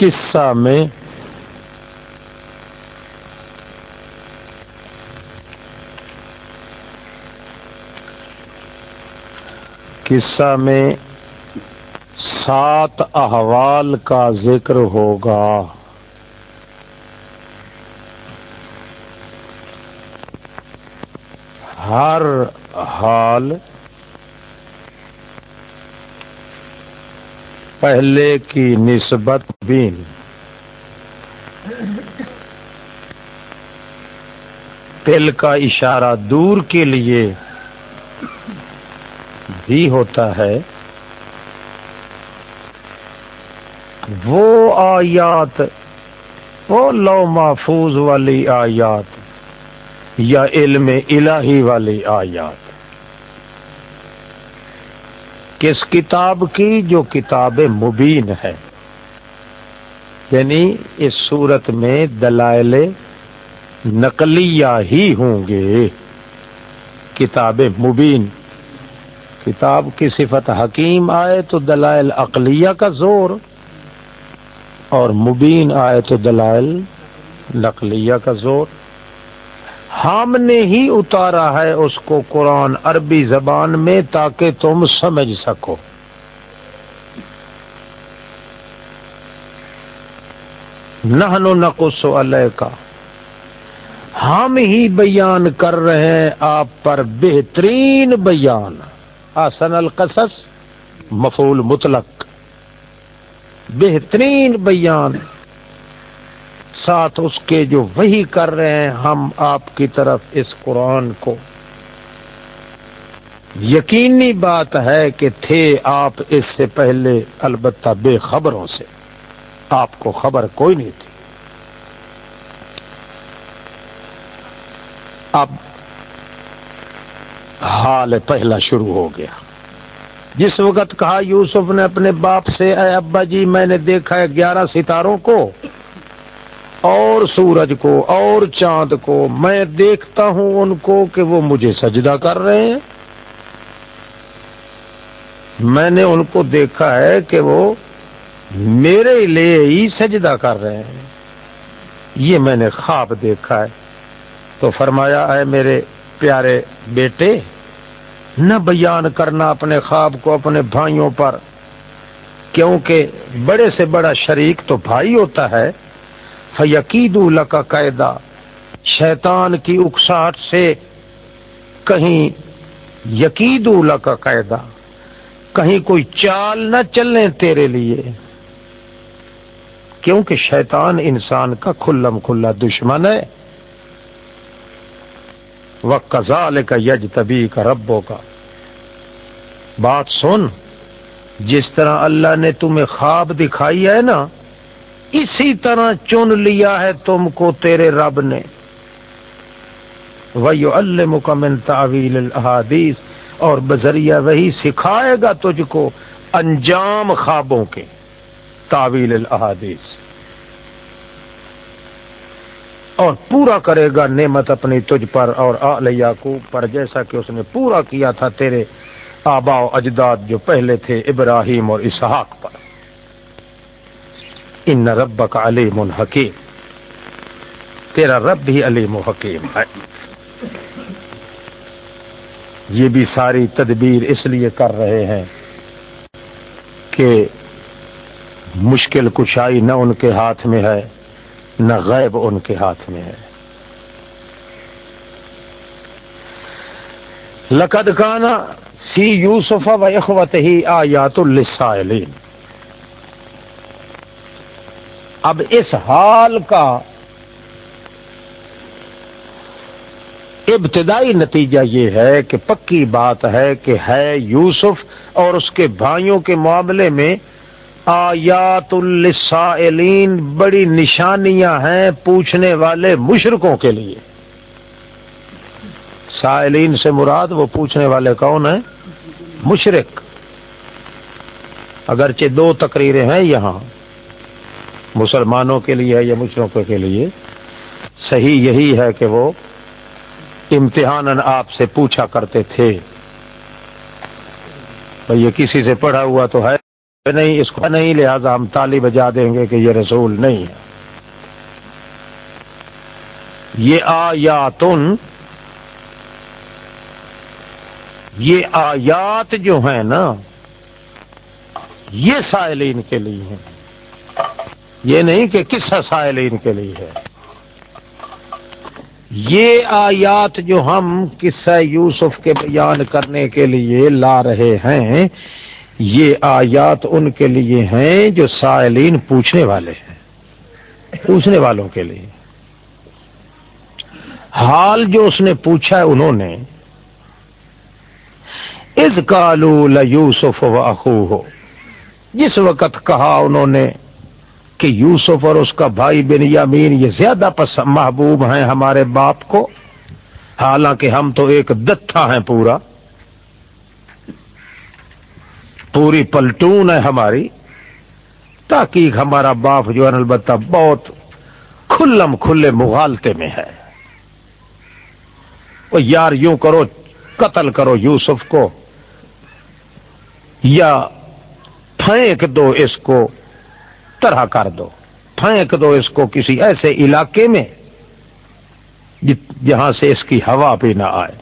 قصہ میں قصہ میں سات احوال کا ذکر ہوگا۔ ہر حال پہلے کی نسبت بین دل کا اشارہ دور کے لیے بھی ہوتا ہے۔ وہ آیات، وہ لو محفوظ والی آیات یا علم الہی والی آیات۔ کس کتاب کی جو کتاب مبین ہے؟ یعنی اس صورت میں دلائل نقلیہ ہی ہوں گے۔ کتاب مبین۔ کتاب کی صفت حکیم آئے تو دلائل اقلیہ کا زور۔ اور مبین آئے تو دلائل نقلیہ کا زور۔ ہم نے ہی اتارا ہے اس کو قرآن عربی زبان میں تاکہ تم سمجھ سکو۔ نہ نقص علیہ کا ہم ہی بیان کر رہے ہیں آپ پر بہترین بیان۔ آسن القصص مفول مطلق۔ بہترین بیان۔ ساتھ اس کے جو وہی کر رہے ہیں، ہم آپ کی طرف اس قرآن کو۔ یقینی بات ہے کہ تھے آپ اس سے پہلے، البتہ بے خبروں سے۔ آپ کو خبر کوئی نہیں تھی۔ اب حال پہلا شروع ہو گیا۔ جس وقت کہا یوسف نے اپنے باپ سے، اے ابا جی میں نے دیکھا ہے گیارہ ستاروں کو۔ اور سورج کو، اور چاند کو، میں دیکھتا ہوں ان کو کہ وہ مجھے سجدہ کر رہے ہیں۔ میں نے ان کو دیکھا ہے کہ وہ میرے لیے ہی سجدہ کر رہے ہیں۔ یہ میں نے خواب دیکھا ہے۔ تو فرمایا ہے میرے پیارے بیٹے، نہ بیان کرنا اپنے خواب کو اپنے بھائیوں پر، کیونکہ بڑے سے بڑا شریک تو بھائی ہوتا ہے۔ فیقید کا قاعدہ شیطان کی اکساہٹ سے کہیں یقید کا قاعدہ کہیں کوئی چال نہ چلنے تیرے لیے۔ کیونکہ شیطان انسان کا کھلم کھلا دشمن ہے۔ وہ کزال کا یج تبھی کا ربوں کا بات سن، جس طرح اللہ نے تمہیں خواب دکھائی ہے نا اسی طرح چن لیا ہے تم کو تیرے رب نے۔ وہی المکمن تعویل الحادیث اور بذریعہ وہی سکھائے گا تجھ کو انجام خوابوں کے۔ تعویل الحادیث اور پورا کرے گا نعمت اپنی تجھ پر اور آل یعقوب پر، جیسا کہ اس نے پورا کیا تھا تیرے آبا و اجداد جو پہلے تھے ابراہیم اور اسحاق پر۔ ان رب کا علیم الحکیم تیرا رب بھی علیم و حکیم ہے۔ یہ بھی ساری تدبیر اس لیے کر رہے ہیں کہ مشکل کشائی نہ ان کے ہاتھ میں ہے، نہ غیب ان کے ہاتھ میں ہے۔ لقد کانا سی یوسف و اخوت ہی آیات السائلین اب اس حال کا ابتدائی نتیجہ یہ ہے کہ پکی بات ہے کہ ہے یوسف اور اس کے بھائیوں کے معاملے میں آیات السائلین بڑی نشانیاں ہیں پوچھنے والے مشرقوں کے لیے۔ سائلین سے مراد وہ پوچھنے والے کون ہیں؟ مشرق اگرچہ دو تقریریں ہیں یہاں۔ مسلمانوں کے لیے یا مشرقوں کے لیے، صحیح یہی ہے کہ وہ امتحان آپ سے پوچھا کرتے تھے۔ یہ کسی سے پڑھا ہوا تو ہے نہیں، اس کو نہیں، لہذا ہم تالی بجا دیں گے کہ یہ رسول نہیں ہے۔ یہ آیاتن، یہ آیات جو ہیں نا، یہ سائلین کے لیے ہیں۔ یہ نہیں کہ کس سائلین کے لیے ہے۔ یہ آیات جو ہم قصہ یوسف کے بیان کرنے کے لیے لا رہے ہیں، یہ آیات ان کے لیے ہیں جو سائلین پوچھنے والے ہیں، پوچھنے والوں کے لیے۔ حال جو اس نے پوچھا ہے انہوں نے از کالو یوسف و اخو ہو جس وقت کہا انہوں نے کہ یوسف اور اس کا بھائی بن یامین یہ زیادہ پسند محبوب ہیں ہمارے باپ کو۔ حالانکہ ہم تو ایک دتھا ہیں پورا۔ پوری پلٹون ہے ہماری۔ تاکہ ہمارا باپ جو ہے البتہ بہت کھلم کھلے مغالتے میں ہے۔ وہ یار یوں کرو، قتل کرو یوسف کو۔ یا پھینک دو اس کو۔ طرح کر دو، پھینک دو اس کو کسی ایسے علاقے میں جہاں سے اس کی ہوا بھی نہ آئے۔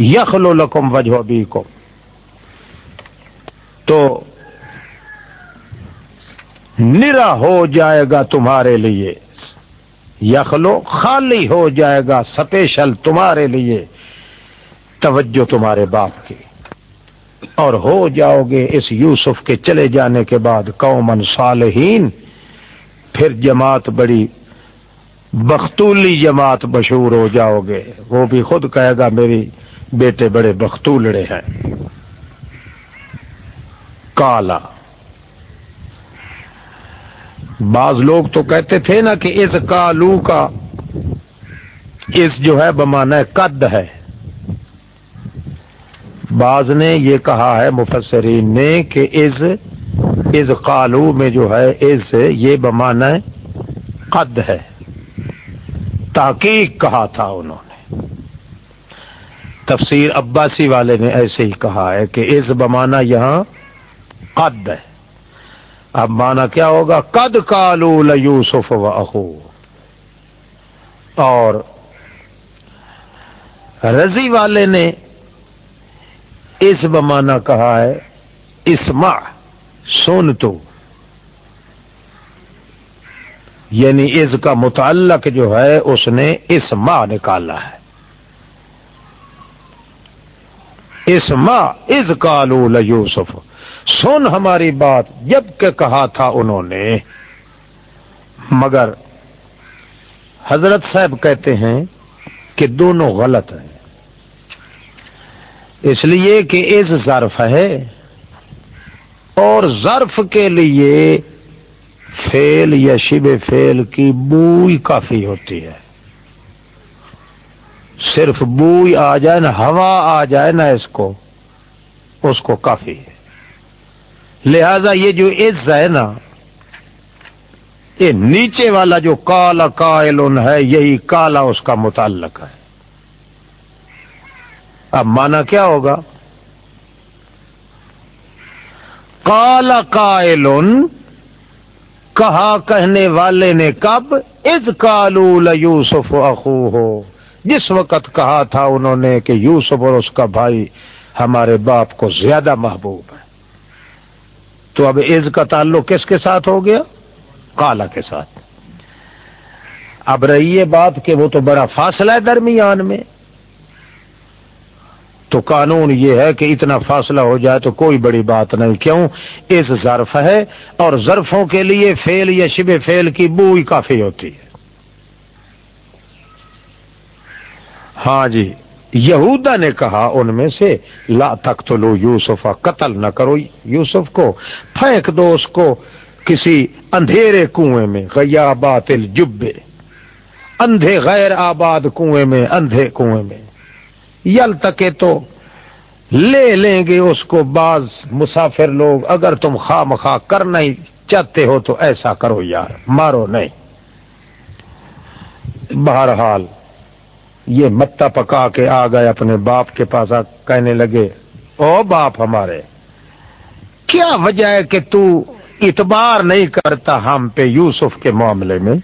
یخلو لکم وجہ بھی کو تو نرا ہو جائے گا تمہارے لیے۔ یخلو خالی ہو جائے گا، سپیشل تمہارے لیے۔ توجہ تمہارے باپ کی۔ اور ہو جاؤ گے اس یوسف کے چلے جانے کے بعد قومن صالحین۔ پھر جماعت بڑی بختولی جماعت مشہور ہو جاؤ گے۔ وہ بھی خود کہے گا، میری بیٹے بڑے بختولڑے ہیں۔ کالا۔ بعض لوگ تو کہتے تھے نا کہ اس کالو کا اس جو ہے بمانا قد ہے۔ بعض نے یہ کہا ہے مفسرین نے کہ از از قالو میں جو ہے از یہ بمانا قد ہے۔ تحقیق کہا تھا انہوں نے۔ تفسیر عباسی والے نے ایسے ہی کہا ہے کہ از بمانا یہاں قد ہے۔ اب مانا کیا ہوگا؟ قد کالو یوسف و اخو۔ اور رضی والے نے اس بمانا کہا ہے اسما سن تو۔ یعنی اس کا متعلق جو ہے، اس نے اسما نکالا ہے۔ اسما از کالو یوسف سن ہماری بات جبکہ کہا تھا انہوں نے۔ مگر حضرت صاحب کہتے ہیں کہ دونوں غلط ہیں۔ اس لیے کہ اس ظرف ہے اور ظرف کے لیے فیل یا شب فیل کی بوئی کافی ہوتی ہے۔ صرف بوئی آ جائے نا ہوا آ جائے نا اس کو اس کو کافی ہے۔ لہذا یہ جو عز ہے نا، یہ نیچے والا جو کالا کائل ہے، یہی کالا اس کا متعلق ہے۔ اب مانا کیا ہوگا؟ کالا کائل کہا کہنے والے نے کب؟ از کالو یوسف اخو ہو جس وقت کہا تھا انہوں نے کہ یوسف اور اس کا بھائی ہمارے باپ کو زیادہ محبوب ہے۔ تو اب عز کا تعلق کس کے ساتھ ہو گیا؟ کالا کے ساتھ۔ اب رہی یہ بات کہ وہ تو بڑا فاصلہ ہے درمیان میں۔ تو قانون یہ ہے کہ اتنا فاصلہ ہو جائے تو کوئی بڑی بات نہیں۔ کیوں؟ اس ظرف ہے اور ظرفوں کے لیے فیل یا شب فیل کی بوئی کافی ہوتی ہے۔ ہاں جی یہودا نے کہا ان میں سے، لا تک تو لو یوسف، قتل نہ کرو یوسف کو۔ پھینک دو اس کو کسی اندھیرے کنویں میں غیا باطل اندھے غیر آباد کنویں میں، اندھے کنویں میں۔ یل تکے تو لے لیں گے اس کو بعض مسافر لوگ، اگر تم خواہ مخواہ کرنا ہی چاہتے ہو تو ایسا کرو یار، مارو نہیں۔ بہرحال یہ متا پکا کے آ گئے اپنے باپ کے پاس کہنے لگے، او باپ ہمارے، کیا وجہ ہے کہ تو اتبار نہیں کرتا ہم پہ یوسف کے معاملے میں؟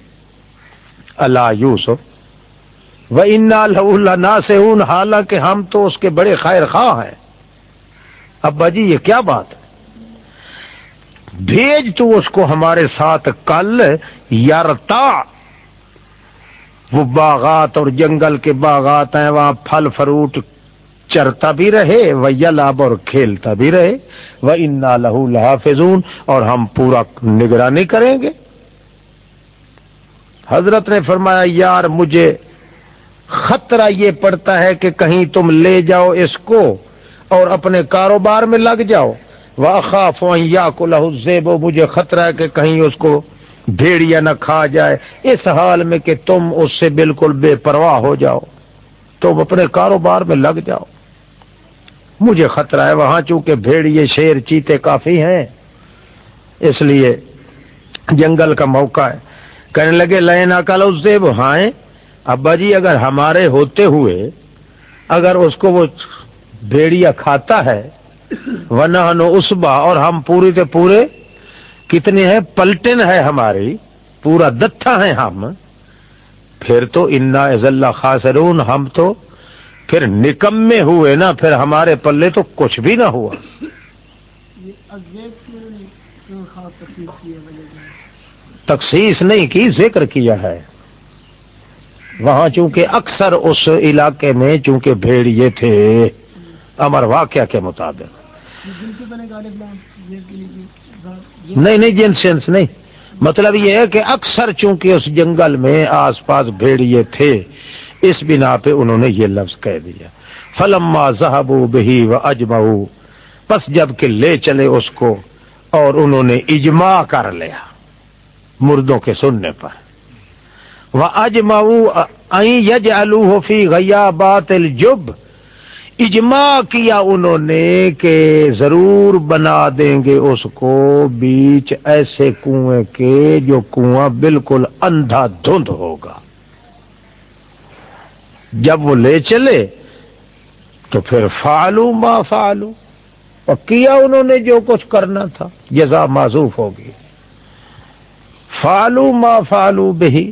اللہ یوسف وہ انا سے حالانکہ ہم تو اس کے بڑے خیر خواہ ہیں۔ ابا جی یہ کیا بات ہے؟ بھیج تو اس کو ہمارے ساتھ کل، یارتا۔ وہ باغات اور جنگل کے باغات ہیں، وہاں پھل، فروٹ چرتا بھی رہے وہ یلاب اور کھیلتا بھی رہے۔ وہ انا لہو لحافظون، اور ہم پورا نگرانی کریں گے۔ حضرت نے فرمایا، یار، مجھے خطرہ یہ پڑتا ہے کہ کہیں تم لے جاؤ اس کو اور اپنے کاروبار میں لگ جاؤ۔ واخاف یا کو لہو مجھے خطرہ ہے کہ کہیں اس کو بھیڑیا نہ کھا جائے۔ اس حال میں کہ تم اس سے بالکل بے پرواہ ہو جاؤ۔ تم اپنے کاروبار میں لگ جاؤ۔ مجھے خطرہ ہے وہاں چونکہ بھیڑیے شیر چیتے کافی ہیں۔ اس لیے جنگل کا موقع ہے۔ کہنے لگے لینا کل اس ہائیں۔ ابا جی اگر ہمارے ہوتے ہوئے اگر اس کو وہ بھیڑیا کھاتا ہے، ورنہ اسبا اور ہم پوری کے پورے کتنے ہیں، پلٹن ہے ہماری، پورا دتھا ہے ہم، پھر تو انا عز اللہ خاصرون ہم تو پھر نکمے ہوئے نا، پھر ہمارے پلے تو کچھ بھی نہ ہوا۔ تخصیص نہیں کی، ذکر کیا ہے۔ وہاں چونکہ اکثر اس علاقے میں چونکہ بھیڑ یہ تھے، امر واقعہ کے مطابق۔ نہیں نہیں، جن سینس نہیں۔ مطلب یہ ہے کہ اکثر چونکہ اس جنگل میں آس پاس بھیڑیے تھے، اس بنا پہ انہوں نے یہ لفظ کہہ دیا۔ فلما زہب بہی و اجما پس جبکہ لے چلے اس کو اور انہوں نے اجماع کر لیا مردوں کے سننے پر۔ وہ اجما یج الوفی گیا بات الجب۔ اجماع کیا انہوں نے کہ ضرور بنا دیں گے اس کو بیچ ایسے کنویں کے جو کنواں بالکل اندھا دھند ہوگا۔ جب وہ لے چلے تو پھر فالو ما فالو اور کیا انہوں نے جو کچھ کرنا تھا، جزا معذوف ہوگی۔ فالو ما فالو بہی۔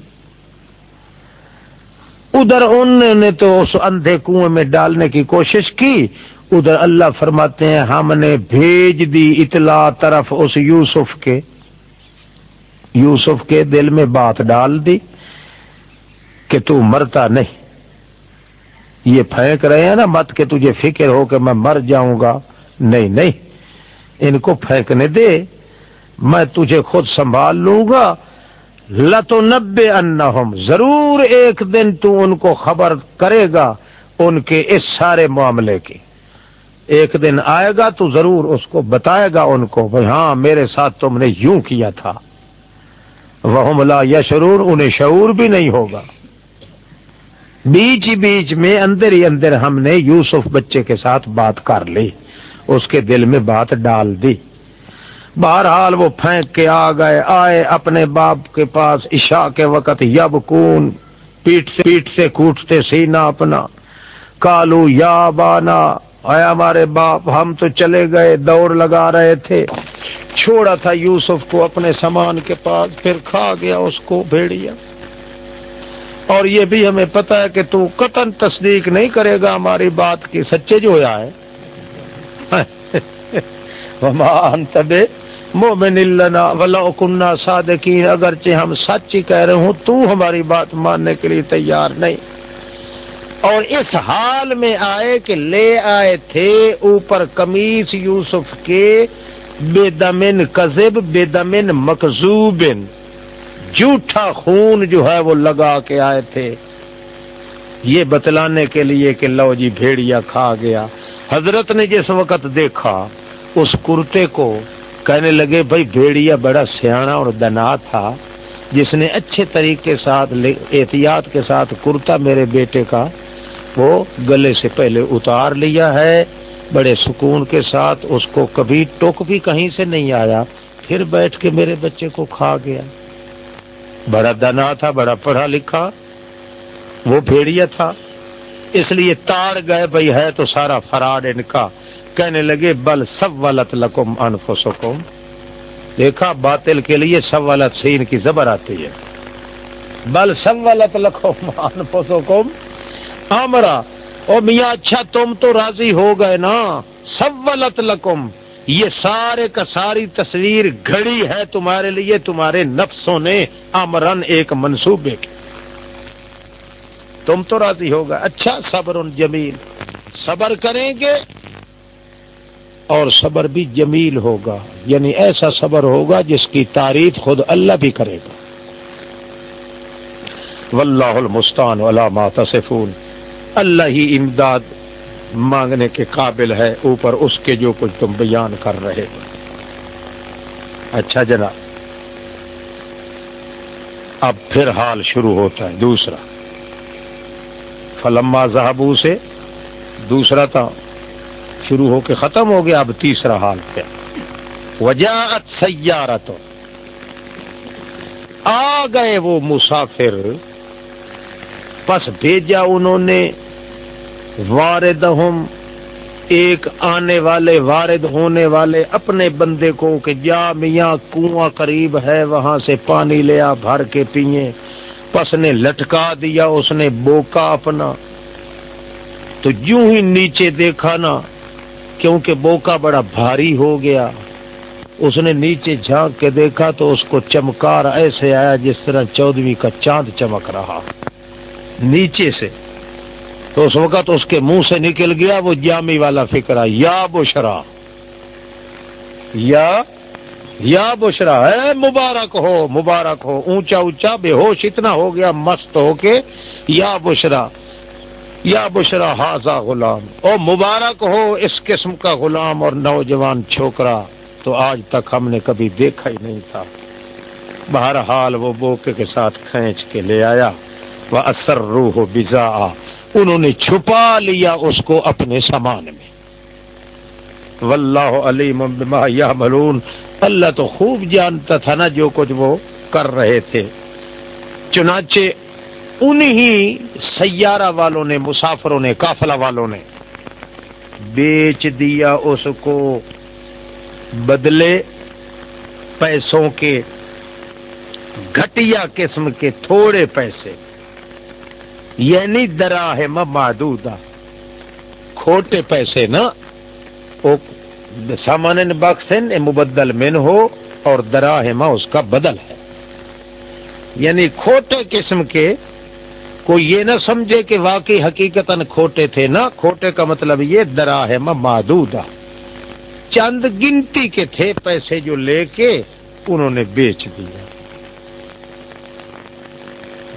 ادھر ان نے تو اس اندھے کنویں میں ڈالنے کی کوشش کی۔ ادھر اللہ فرماتے ہیں، ہم نے بھیج دی اطلاع طرف اس یوسف کے۔ یوسف کے دل میں بات ڈال دی کہ تو مرتا نہیں۔ یہ پھینک رہے ہیں نا مت کہ تجھے فکر ہو کہ میں مر جاؤں گا۔ نہیں نہیں۔ ان کو پھینکنے دے۔ میں تجھے خود سنبھال لوں گا۔ لتو نبے ضرور ایک دن تو ان کو خبر کرے گا ان کے اس سارے معاملے کی۔ ایک دن آئے گا تو ضرور اس کو بتائے گا ان کو بھائی ہاں میرے ساتھ تم نے یوں کیا تھا۔ وہ ملا یا شرور انہیں شعور بھی نہیں ہوگا۔ بیچ ہی بیچ میں اندر ہی اندر ہم نے یوسف بچے کے ساتھ بات کر لی۔ اس کے دل میں بات ڈال دی۔ بہرحال وہ پھینک کے آ گئے۔ آئے اپنے باپ کے پاس عشاء کے وقت، یب کون پیٹ سے پیٹ سے کوٹتے سینا اپنا۔ کالو یا بانا آئے ہمارے باپ، ہم تو چلے گئے، دوڑ لگا رہے تھے۔ چھوڑا تھا یوسف کو اپنے سامان کے پاس، پھر کھا گیا اس کو بھیڑیا۔ اور یہ بھی ہمیں پتا ہے کہ تو قطن تصدیق نہیں کرے گا، ہماری بات کی سچے جو ہوا ہے مومن لنا ولا کنہ صادقین، اگرچہ ہم سچ ہی کہہ رہے ہوں، تو ہماری بات ماننے کے لیے تیار نہیں۔ اور اس حال میں آئے کہ لے آئے تھے اوپر کمیس یوسف کے بے دمن کذب بے دمن مکزوب جھوٹا خون جو ہے وہ لگا کے آئے تھے۔ یہ بتلانے کے لیے کہ لو جی بھیڑیا کھا گیا۔ حضرت نے جس وقت دیکھا، اس کرتے کو کہنے لگے، بھائی بھیڑیا بڑا سیاح اور دنا تھا، جس نے اچھے طریقے ساتھ احتیاط کے ساتھ کرتا میرے بیٹے کا، وہ گلے سے پہلے اتار لیا ہے، بڑے سکون کے ساتھ اس کو کبھی ٹوک بھی کہیں سے نہیں آیا، پھر بیٹھ کے میرے بچے کو کھا گیا۔ بڑا دنا تھا، بڑا پڑھا لکھا، وہ بھیڑیا تھا، اس لیے تاڑ گئے، بھائی ہے تو سارا فراڈ ان کا۔ کہنے لگے، بل سولت لکم انفسکم۔ دیکھا، باطل کے لیے سولت سین کی زبر آتی ہے۔ بل سولت لکم انفسکم۔ امرا او میاں اچھا تم تو راضی ہو گئے نا۔ سولت لکم، یہ سارے کا ساری تصویر گھڑی ہے تمہارے لیے، تمہارے نفسوں نے امرن ایک منصوبے کی۔ تم تو راضی ہوگا اچھا صبر جمیل۔ صبر کریں گے اور صبر بھی جمیل ہوگا یعنی ایسا صبر ہوگا جس کی تعریف خود اللہ بھی کرے گا۔ واللہ المستان ولا ما تصفون۔ اللہ ہی امداد مانگنے کے قابل ہے، اوپر اس کے جو کچھ تم بیان کر رہے ہو۔ اچھا جناب، اب پھر حال شروع ہوتا ہے، دوسرا۔ فلما زہبو سے دوسرا تھا شروع ہو کے ختم ہو گیا، اب تیسرا حال کیا؟ وجہ سیارہ تو آ گئے وہ مسافر۔ پس بھیجا انہوں نے۔ وارد ایک آنے والے، وارد ہونے والے اپنے بندے کو کہ جا میاں، کنواں قریب ہے، وہاں سے پانی لیا بھر کے پیے پس نے لٹکا دیا، اس نے بوکا اپنا۔ تو یوں ہی نیچے دیکھا نا کیونکہ بوکا بڑا بھاری ہو گیا۔ اس نے نیچے جھانک کے دیکھا تو اس کو چمکار ایسے آیا جس طرح چودویں کا چاند چمک رہا۔ نیچے سے۔ تو اس وقت اس کے منہ سے نکل گیا وہ جامی والا فکرا یا بشرا۔ یا یا بشرا۔ ہے مبارک ہو مبارک ہو۔ اونچا اونچا بے ہوش اتنا ہو گیا، مست ہو کے یا بشرا۔ یا بشرا حاضا غلام۔ او مبارک ہو اس قسم کا غلام اور نوجوان چھوکرا۔ تو آج تک ہم نے کبھی دیکھا ہی نہیں تھا۔ بہرحال وہ بوکے کے ساتھ کھینچ کے لے آیا۔ وہ اثر روح بزا انہوں نے چھپا لیا اس کو اپنے سامان میں۔ واللہ علیم بما یعملون اللہ تو خوب جانتا تھا نا جو کچھ وہ کر رہے تھے۔ چنانچہ انہی سیارہ والوں نے، مسافروں نے، قافلہ والوں نے بیچ دیا اس کو بدلے پیسوں کے گھٹیا قسم کے تھوڑے پیسے یعنی دراہم محدودہ کھوٹے پیسے نا سامان بخشن مبدل من ہو اور دراہما اس کا بدل ہے۔ یعنی کھوٹے قسم کے کوئی یہ نہ سمجھے کہ واقعی حقیقت کھوٹے تھے نا، کھوٹے کا مطلب یہ دراہم محدودہ چند گنتی کے تھے پیسے جو لے کے انہوں نے بیچ دیا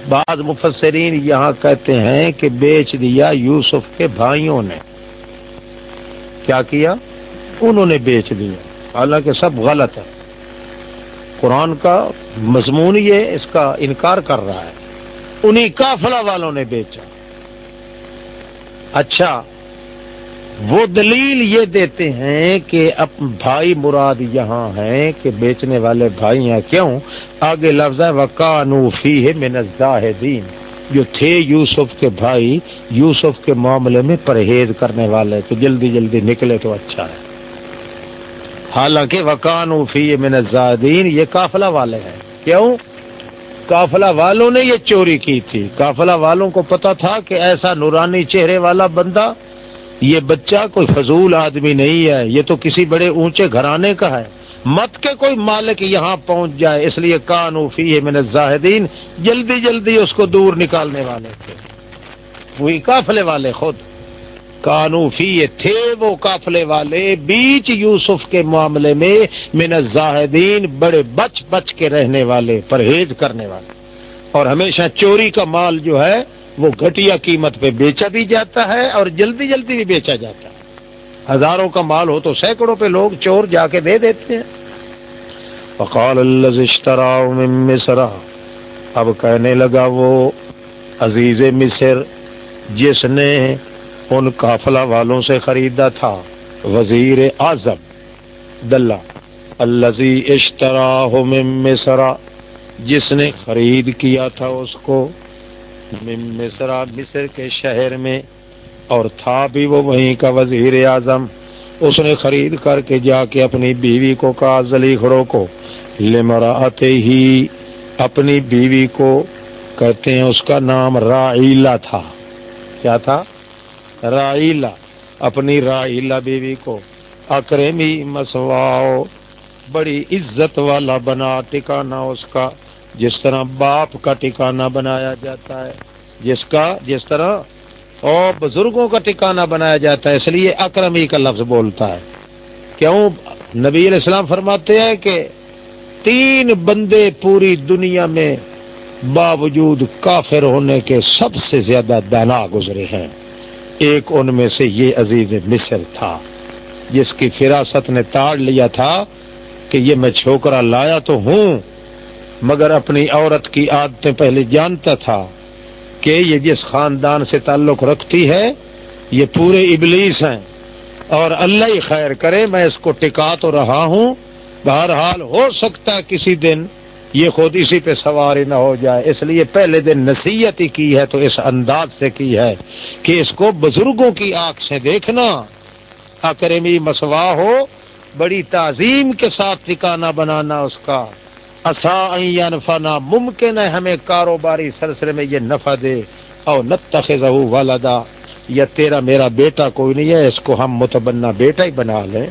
بعض مفسرین یہاں کہتے ہیں کہ بیچ دیا یوسف کے بھائیوں نے۔ کیا کیا؟ انہوں نے بیچ دیا۔ حالانکہ سب غلط ہے۔ قرآن کا مضمون یہ اس کا انکار کر رہا ہے۔ انہیں کافلا والوں نے بیچا۔ اچھا وہ دلیل یہ دیتے ہیں کہ اب بھائی مراد یہاں ہیں کہ بیچنے والے بھائی ہیں۔ کیوں؟ آگے لفظ ہے وکانوفی ہے دین جو تھے یوسف کے بھائی، یوسف کے معاملے میں پرہیز کرنے والے تو جلدی جلدی نکلے تو اچھا ہے۔ حالانکہ وکانوفی منزادین یہ قافلہ والے ہیں۔ کیوں؟ قافلہ والوں نے یہ چوری کی تھی۔ قافلہ والوں کو پتا تھا کہ ایسا نورانی چہرے والا بندہ یہ بچہ کوئی فضول آدمی نہیں ہے، یہ تو کسی بڑے اونچے گھرانے کا ہے۔ مت کے کوئی مالک یہاں پہنچ جائے، اس لیے کانوفی ہے میں نے زاہدین جلدی جلدی اس کو دور نکالنے والے تھے۔ وہی قافلے والے خود۔ کانوفی تھے وہ قافلے والے۔ بیچ یوسف کے معاملے میں من زاہدین بڑے بچ بچ کے رہنے والے، پرہیز کرنے والے۔ اور ہمیشہ چوری کا مال جو ہے، وہ گھٹیا قیمت پہ بیچا بھی جاتا ہے اور جلدی جلدی بھی بیچا جاتا ہے۔ ہزاروں کا مال ہو تو سینکڑوں پہ لوگ چور جا کے دے دیتے ہیں۔ فقال مصر۔ اب کہنے لگا وہ، عزیز مصر، جس نے ان قافلہ والوں سے خریدا تھا۔ وزیر اعظم، دلہ الزی اشترا مصر، جس نے خرید کیا تھا اس کو۔ مصر مصر کے شہر میں، اور تھا بھی وہ وہیں کا وزیر اعظم۔ اس نے خرید کر کے جا کے اپنی بیوی کو کہا، زلی کو۔ لمرا آتے ہی اپنی بیوی کو کہتے ہیں، اس کا نام رائیلا تھا۔ کیا تھا؟ رائیلا اپنی رائیلا بیوی کو۔ اکرمی مسواؤ، بڑی عزت والا بنا ٹکانا اس کا۔ جس طرح باپ کا ٹکانا بنایا جاتا ہے، جس کا، جس طرح اور بزرگوں کا ٹکانا بنایا جاتا ہے، اس لیے اکرمی کا لفظ بولتا ہے۔ کیوں؟ نبی علیہ السلام فرماتے ہیں کہ تین بندے پوری دنیا میں باوجود کافر ہونے کے سب سے زیادہ دانا گزرے ہیں۔ ایک ان میں سے یہ عزیز مصر تھا، جس کی فراست نے تاڑ لیا تھا کہ یہ میں چھوکرا لایا تو ہوں، مگر اپنی عورت کی عادتیں پہلے جانتا تھا کہ یہ جس خاندان سے تعلق رکھتی ہے، یہ پورے ابلیس ہیں۔ اور اللہ ہی خیر کرے، میں اس کو ٹکا تو رہا ہوں۔ بہرحال ہو سکتا ہے کسی دن یہ خود اسی پہ سواری نہ ہو جائے، اس لیے پہلے دن نصیحت ہی کی ہے تو اس انداز سے کی ہے۔ کہ اس کو بزرگوں کی آنکھ سے دیکھنا۔ ہاں اکرمی مسوا ہو، بڑی تعظیم کے ساتھ ٹھکانا بنانا اس کا۔ نفا ممکن ہے ہمیں کاروباری سلسلے میں یہ نفع دے اور نہ والدا یا تیرا میرا بیٹا کوئی نہیں ہے، اس کو ہم متبنا بیٹا ہی بنا لیں۔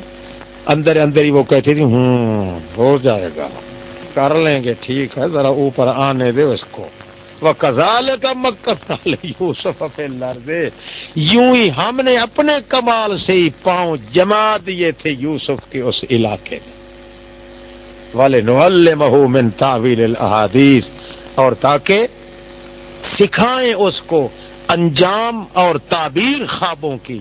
اندر اندر ہی وہ کہتی تھی، ہوں، ہو جائے گا۔ کر لیں گے، ٹھیک ہے، ذرا اوپر آنے دے اس کو۔ کزال کا مکر یوسف یوں ہی ہم نے اپنے کمال سے ہی پاؤں جما دیے تھے یوسف کے اس علاقے میں. والے نول مہو من تعویل الحادیث اور تاکہ سکھائیں اس کو انجام اور تعبیر خوابوں کی.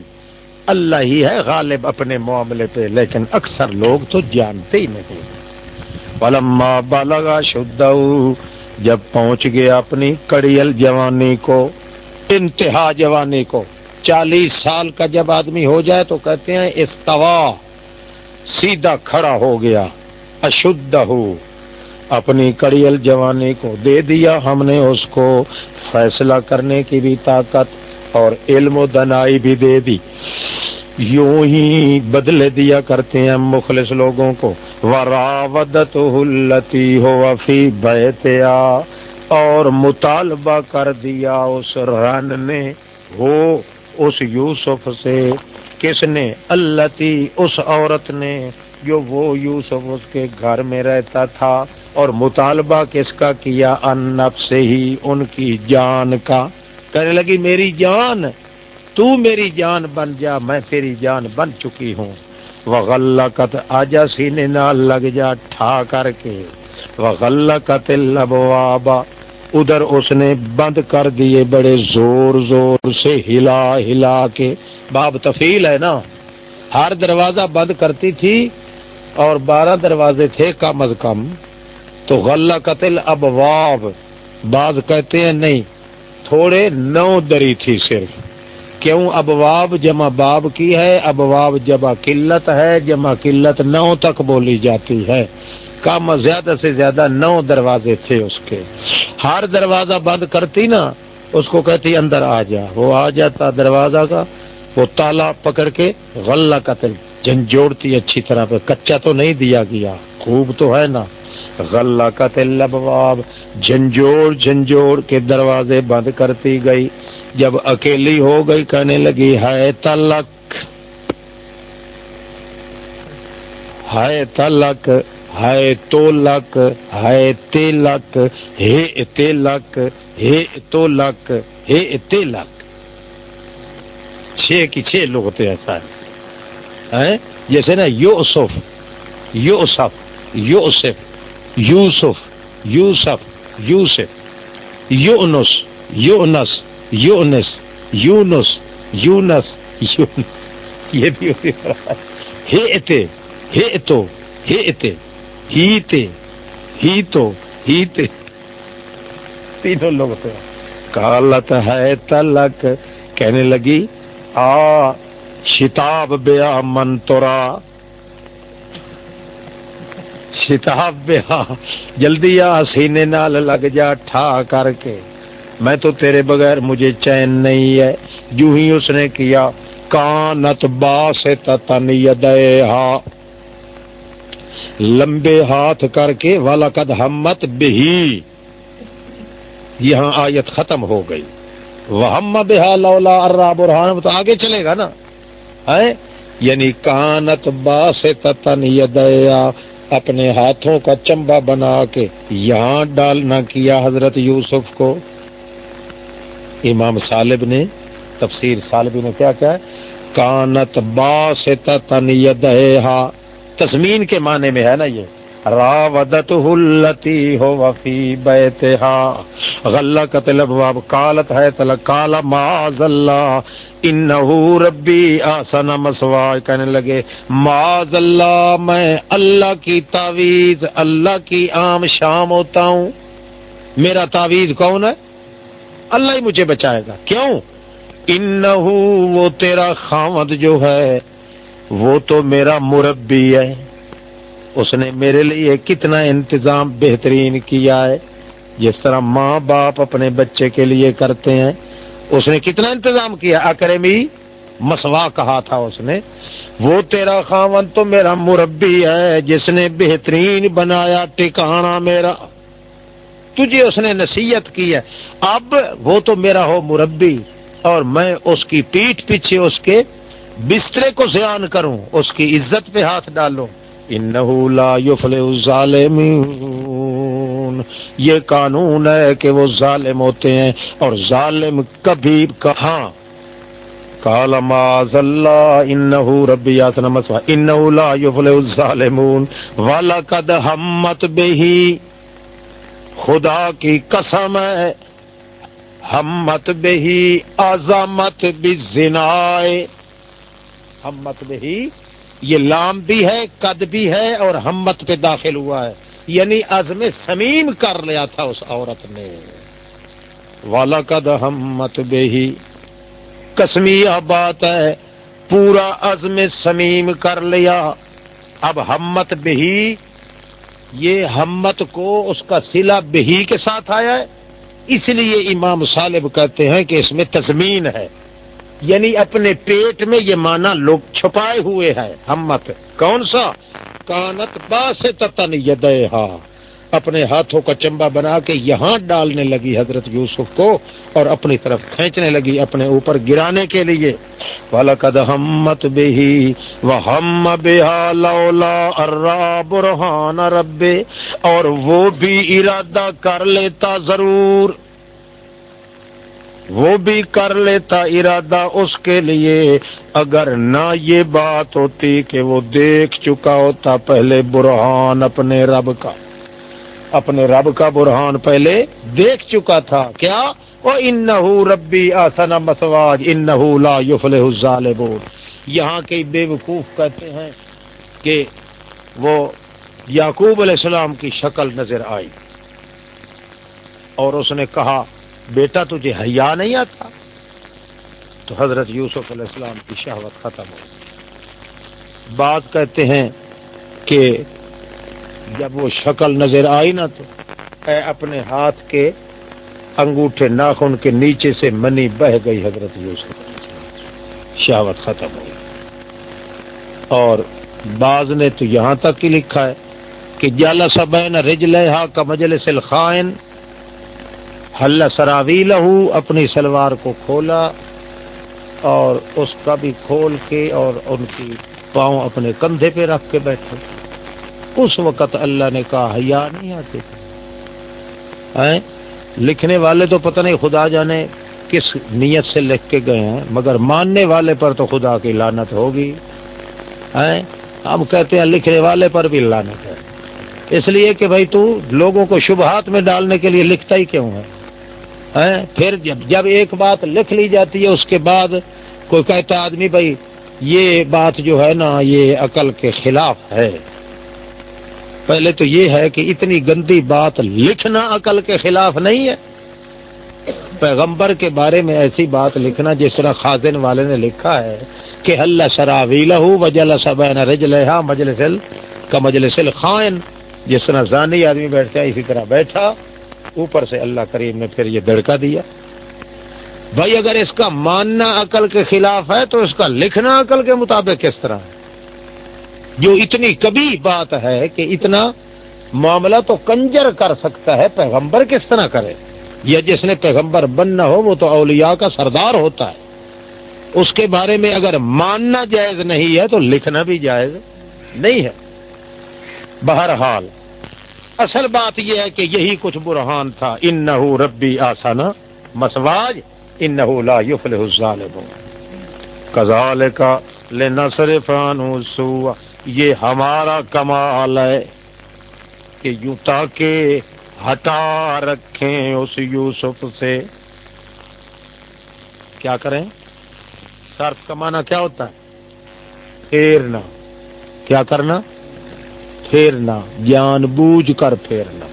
اللہ ہی ہے غالب اپنے معاملے پہ، لیکن اکثر لوگ تو جانتے ہی نہیں. پلما بالگا شد جب پہنچ گیا اپنی کڑیل جوانی کو، انتہا جوانی کو۔ چالیس سال کا جب آدمی ہو جائے تو کہتے ہیں استوا، سیدھا کھڑا ہو گیا اشد اپنی کڑیل جوانی کو دے دیا ہم نے، اس کو فیصلہ کرنے کی بھی طاقت اور علم و دنائی بھی دے دی۔ یوں ہی بدلے دیا کرتے ہیں مخلص لوگوں کو۔ وراودت ہلتی ہو وفی بیتیا اور مطالبہ کر دیا اس رن نے ہو اس یوسف سے۔ کس نے؟ اللہ اس عورت نے، جو وہ یوسف اس کے گھر میں رہتا تھا۔ اور مطالبہ کس کا کیا؟ ان سے ہی، ان کی جان کا۔ کہنے لگی، میری جان! تو میری جان بن جا، میں تیری جان بن چکی ہوں۔ وہ آجا سینے نہ لگ جا ٹھا کر کے۔ وہ غلہ لبوابا ادھر اس نے بند کر دیے بڑے زور زور سے ہلا ہلا کے۔ باب تفیل ہے نا۔ ہر دروازہ بند کرتی تھی اور بارہ دروازے تھے کم از کم۔ تو غلہ قتل اب واب بعض کہتے ہیں نہیں، تھوڑے نو دری تھی صرف۔ کیوں ابواب جمع باب کی ہے؟ ابواب جمع قلت ہے، جمع قلت نو تک بولی جاتی ہے۔ کم زیادہ سے زیادہ نو دروازے تھے اس کے۔ ہر دروازہ بند کرتی نا، اس کو کہتی اندر آ جا۔ وہ آ جاتا دروازہ کا، وہ تالا پکڑ کے غلہ قتل، جھنجھوڑتی اچھی طرح پہ۔ کچا تو نہیں دیا گیا، خوب تو ہے نا۔ غلہ قتل، ابواب، جھنجھوڑ جھنجھوڑ کے دروازے بند کرتی گئی۔ جب اکیلی ہو گئی کہنے لگی ہے تلک۔ ہے تلک ہے تو لک ہے تلک ہے تلک، ہے تو لک ہے تلک۔ چھ کی چھ لوگ ہوتے ایسا ہے جیسے نا یوسف یوسف یوسف یوسف یوسف یوسف، یونس یونس۔ یونس یونس یونس یہ بھی ہیتے ہیتو ہیتے ہیتے ہیتو ہیتے تینوں لوگ تھے کالت ہے تلک کہنے لگی آ شتاب بیا منتورا شتاب بیا جلدی آ سینے نال لگ جا ٹھا کر کے میں تو تیرے بغیر مجھے چین نہیں ہے۔ جو ہی اس نے کیا۔ کانت با سے لمبے ہاتھ کر کے والا قد ہمت بہی۔ یہاں آیت ختم ہو گئی۔ وہ بہا لولا ارا برہان تو آگے چلے گا نا۔ یعنی کانت با سے تتن یدیا اپنے ہاتھوں کا چمبا بنا کے یہاں ڈالنا کیا حضرت یوسف کو۔ امام صالب نے، تفسیر صالبی نے کیا کیا کانت با تسمین کے معنی میں ہے نا یہ۔ راودت ہلتی ہو وفی بیتہا۔ غلہ قتل ابواب کالت ہے تل کالا معاذ اللہ انہو ربی آسنا مسوا۔ کہنے لگے معاذ اللہ میں اللہ کی تعویذ، اللہ کی عام شام ہوتا ہوں۔ میرا تعویذ کون ہے؟ اللہ ہی مجھے بچائے گا۔ کیوں؟ انہو، وہ تیرا خامد جو ہے، وہ تو میرا مربی ہے۔ اس نے میرے لیے کتنا انتظام بہترین کیا ہے۔ جس طرح ماں باپ اپنے بچے کے لیے کرتے ہیں، اس نے کتنا انتظام کیا۔ اکرمی مسوا کہا تھا اس نے۔ وہ تیرا خاون تو میرا مربی ہے، جس نے بہترین بنایا ٹکانا میرا۔ تجھے اس نے نصیحت کی ہے۔ اب وہ تو میرا ہو مربی اور میں اس کی پیٹ پیچھے اس کے بسترے کو زیان کروں، اس کی عزت پہ ہاتھ ڈالوں۔ لا یہ قانون ہے کہ وہ ظالم ہوتے ہیں اور ظالم کبھی کہاں کال ماض اللہ ان ربی ان لا یفلح الظالمون۔ ولقد ہمت بہی۔ خدا کی قسم ہے ہمت بہی عظمت بزنائے ہمت بہی، یہ لام بھی ہے، قد بھی ہے اور ہمت پہ داخل ہوا ہے۔ یعنی عزم سمیم کر لیا تھا اس عورت نے۔ والا قد ہمت بے ہی بات ہے، پورا عزم سمیم کر لیا۔ اب ہمت بہی یہ ہمت کو اس کا سلا بہی کے ساتھ آیا ہے۔ اس لیے امام صالب کہتے ہیں کہ اس میں تزمین ہے۔ یعنی اپنے پیٹ میں یہ مانا لوگ چھپائے ہوئے ہیں۔ ہمت۔ کون سا؟ کانت با سے تتن یدہا اپنے ہاتھوں کا چمبا بنا کے یہاں ڈالنے لگی حضرت یوسف کو اور اپنی طرف کھینچنے لگی اپنے اوپر گرانے کے لیے۔ وَلَقَدْ ہمت بِهِ وَهَمَّ بِهَا لَوْلَا أَرَّا بُرْحَانَ رَبِّ اور وہ بھی ارادہ کر لیتا ضرور۔ وہ بھی کر لیتا ارادہ اس کے لیے۔ اگر نہ یہ بات ہوتی کہ وہ دیکھ چکا ہوتا پہلے برہان اپنے رب کا۔ اپنے رب کا برہان پہلے دیکھ چکا تھا۔ کیا؟ وہ ان ربی آسنا مسواج ان لا یفل یہاں کے بے وقوف کہتے ہیں کہ وہ یعقوب علیہ السلام کی شکل نظر آئی اور اس نے کہا، بیٹا تجھے حیا نہیں آتا؟ تو حضرت یوسف علیہ السلام کی شہوت ختم ہو بات کہتے ہیں کہ جب وہ شکل نظر آئی نا تو اے اپنے ہاتھ کے انگوٹھے ناخن کے نیچے سے منی بہ گئی حضرت یوسف۔ شہوت ختم ہوئی اور بعض نے تو یہاں تک ہی لکھا ہے کہ جالا سبین رج لہا کا مجلس الخائن، حل سراوی لہو اپنی سلوار کو کھولا اور اس کا بھی کھول کے اور ان کی پاؤں اپنے کندھے پہ رکھ کے بیٹھے۔ اس وقت اللہ نے کہا، حیا نہیں آتے۔ لکھنے والے تو پتہ نہیں خدا جانے کس نیت سے لکھ کے گئے ہیں، مگر ماننے والے پر تو خدا کی لانت ہوگی۔ ہم کہتے ہیں لکھنے والے پر بھی لانت ہے۔ اس لیے کہ بھائی تو لوگوں کو شبہات میں ڈالنے کے لیے لکھتا ہی کیوں ہے؟ پھر جب جب ایک بات لکھ لی جاتی ہے، اس کے بعد کوئی کہتا آدمی، بھائی یہ بات جو ہے نا، یہ عقل کے خلاف ہے۔ پہلے تو یہ ہے کہ اتنی گندی بات لکھنا عقل کے خلاف نہیں ہے۔ پیغمبر کے بارے میں ایسی بات لکھنا جس طرح خازن والے نے لکھا ہے کہ اللہ سراوی لہو وجل سبین رج لہا مجلس کا مجلس الخائن جس طرح زانی آدمی بیٹھتا ہے، اسی طرح بیٹھا، اوپر سے اللہ کریم نے پھر یہ دڑکا دیا۔ بھائی، اگر اس کا ماننا عقل کے خلاف ہے، تو اس کا لکھنا عقل کے مطابق کس طرح ہے؟ جو اتنی کبھی بات ہے کہ اتنا معاملہ تو کنجر کر سکتا ہے، پیغمبر کس طرح کرے؟ یا جس نے پیغمبر بننا ہو، وہ تو اولیاء کا سردار ہوتا ہے۔ اس کے بارے میں اگر ماننا جائز نہیں ہے تو لکھنا بھی جائز نہیں ہے۔ بہرحال، اصل بات یہ ہے کہ یہی کچھ برہان تھا۔ ان نہ ربی آسانہ مسواج ان نہ الظالمون۔ کزال کا لے نصر یہ ہمارا کمال ہے کہ یوں تاکہ ہٹا رکھیں اس یوسف سے۔ کیا کریں؟ صرف کمانا کیا ہوتا ہے؟ پھیرنا۔ کیا کرنا؟ پھیرنا، جان بوجھ کر پھیرنا۔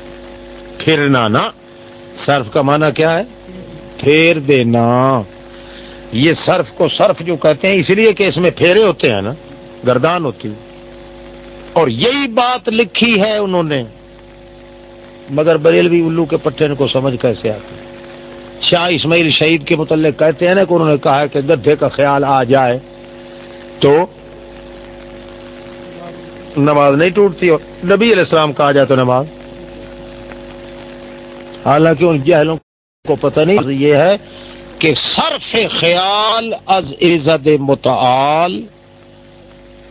پھرنا نا، صرف کمانا کیا ہے؟ پھیر دینا۔ یہ صرف کو صرف جو کہتے ہیں اس لیے کہ اس میں پھیرے ہوتے ہیں نا، گردان ہوتی۔ اور یہی بات لکھی ہے انہوں نے۔ مگر بریلوی الو کے پٹھے کو سمجھ کیسے آتے شاہ اسماعیل شہید کے متعلق کہتے ہیں نا کہ انہوں نے کہا کہ گدھے کا خیال آ جائے تو نماز نہیں ٹوٹتی نبی علیہ السلام کہا جائے تو نماز۔ حالانکہ ان جہلوں کو پتہ نہیں، یہ ہے کہ صرف خیال از عزت متعال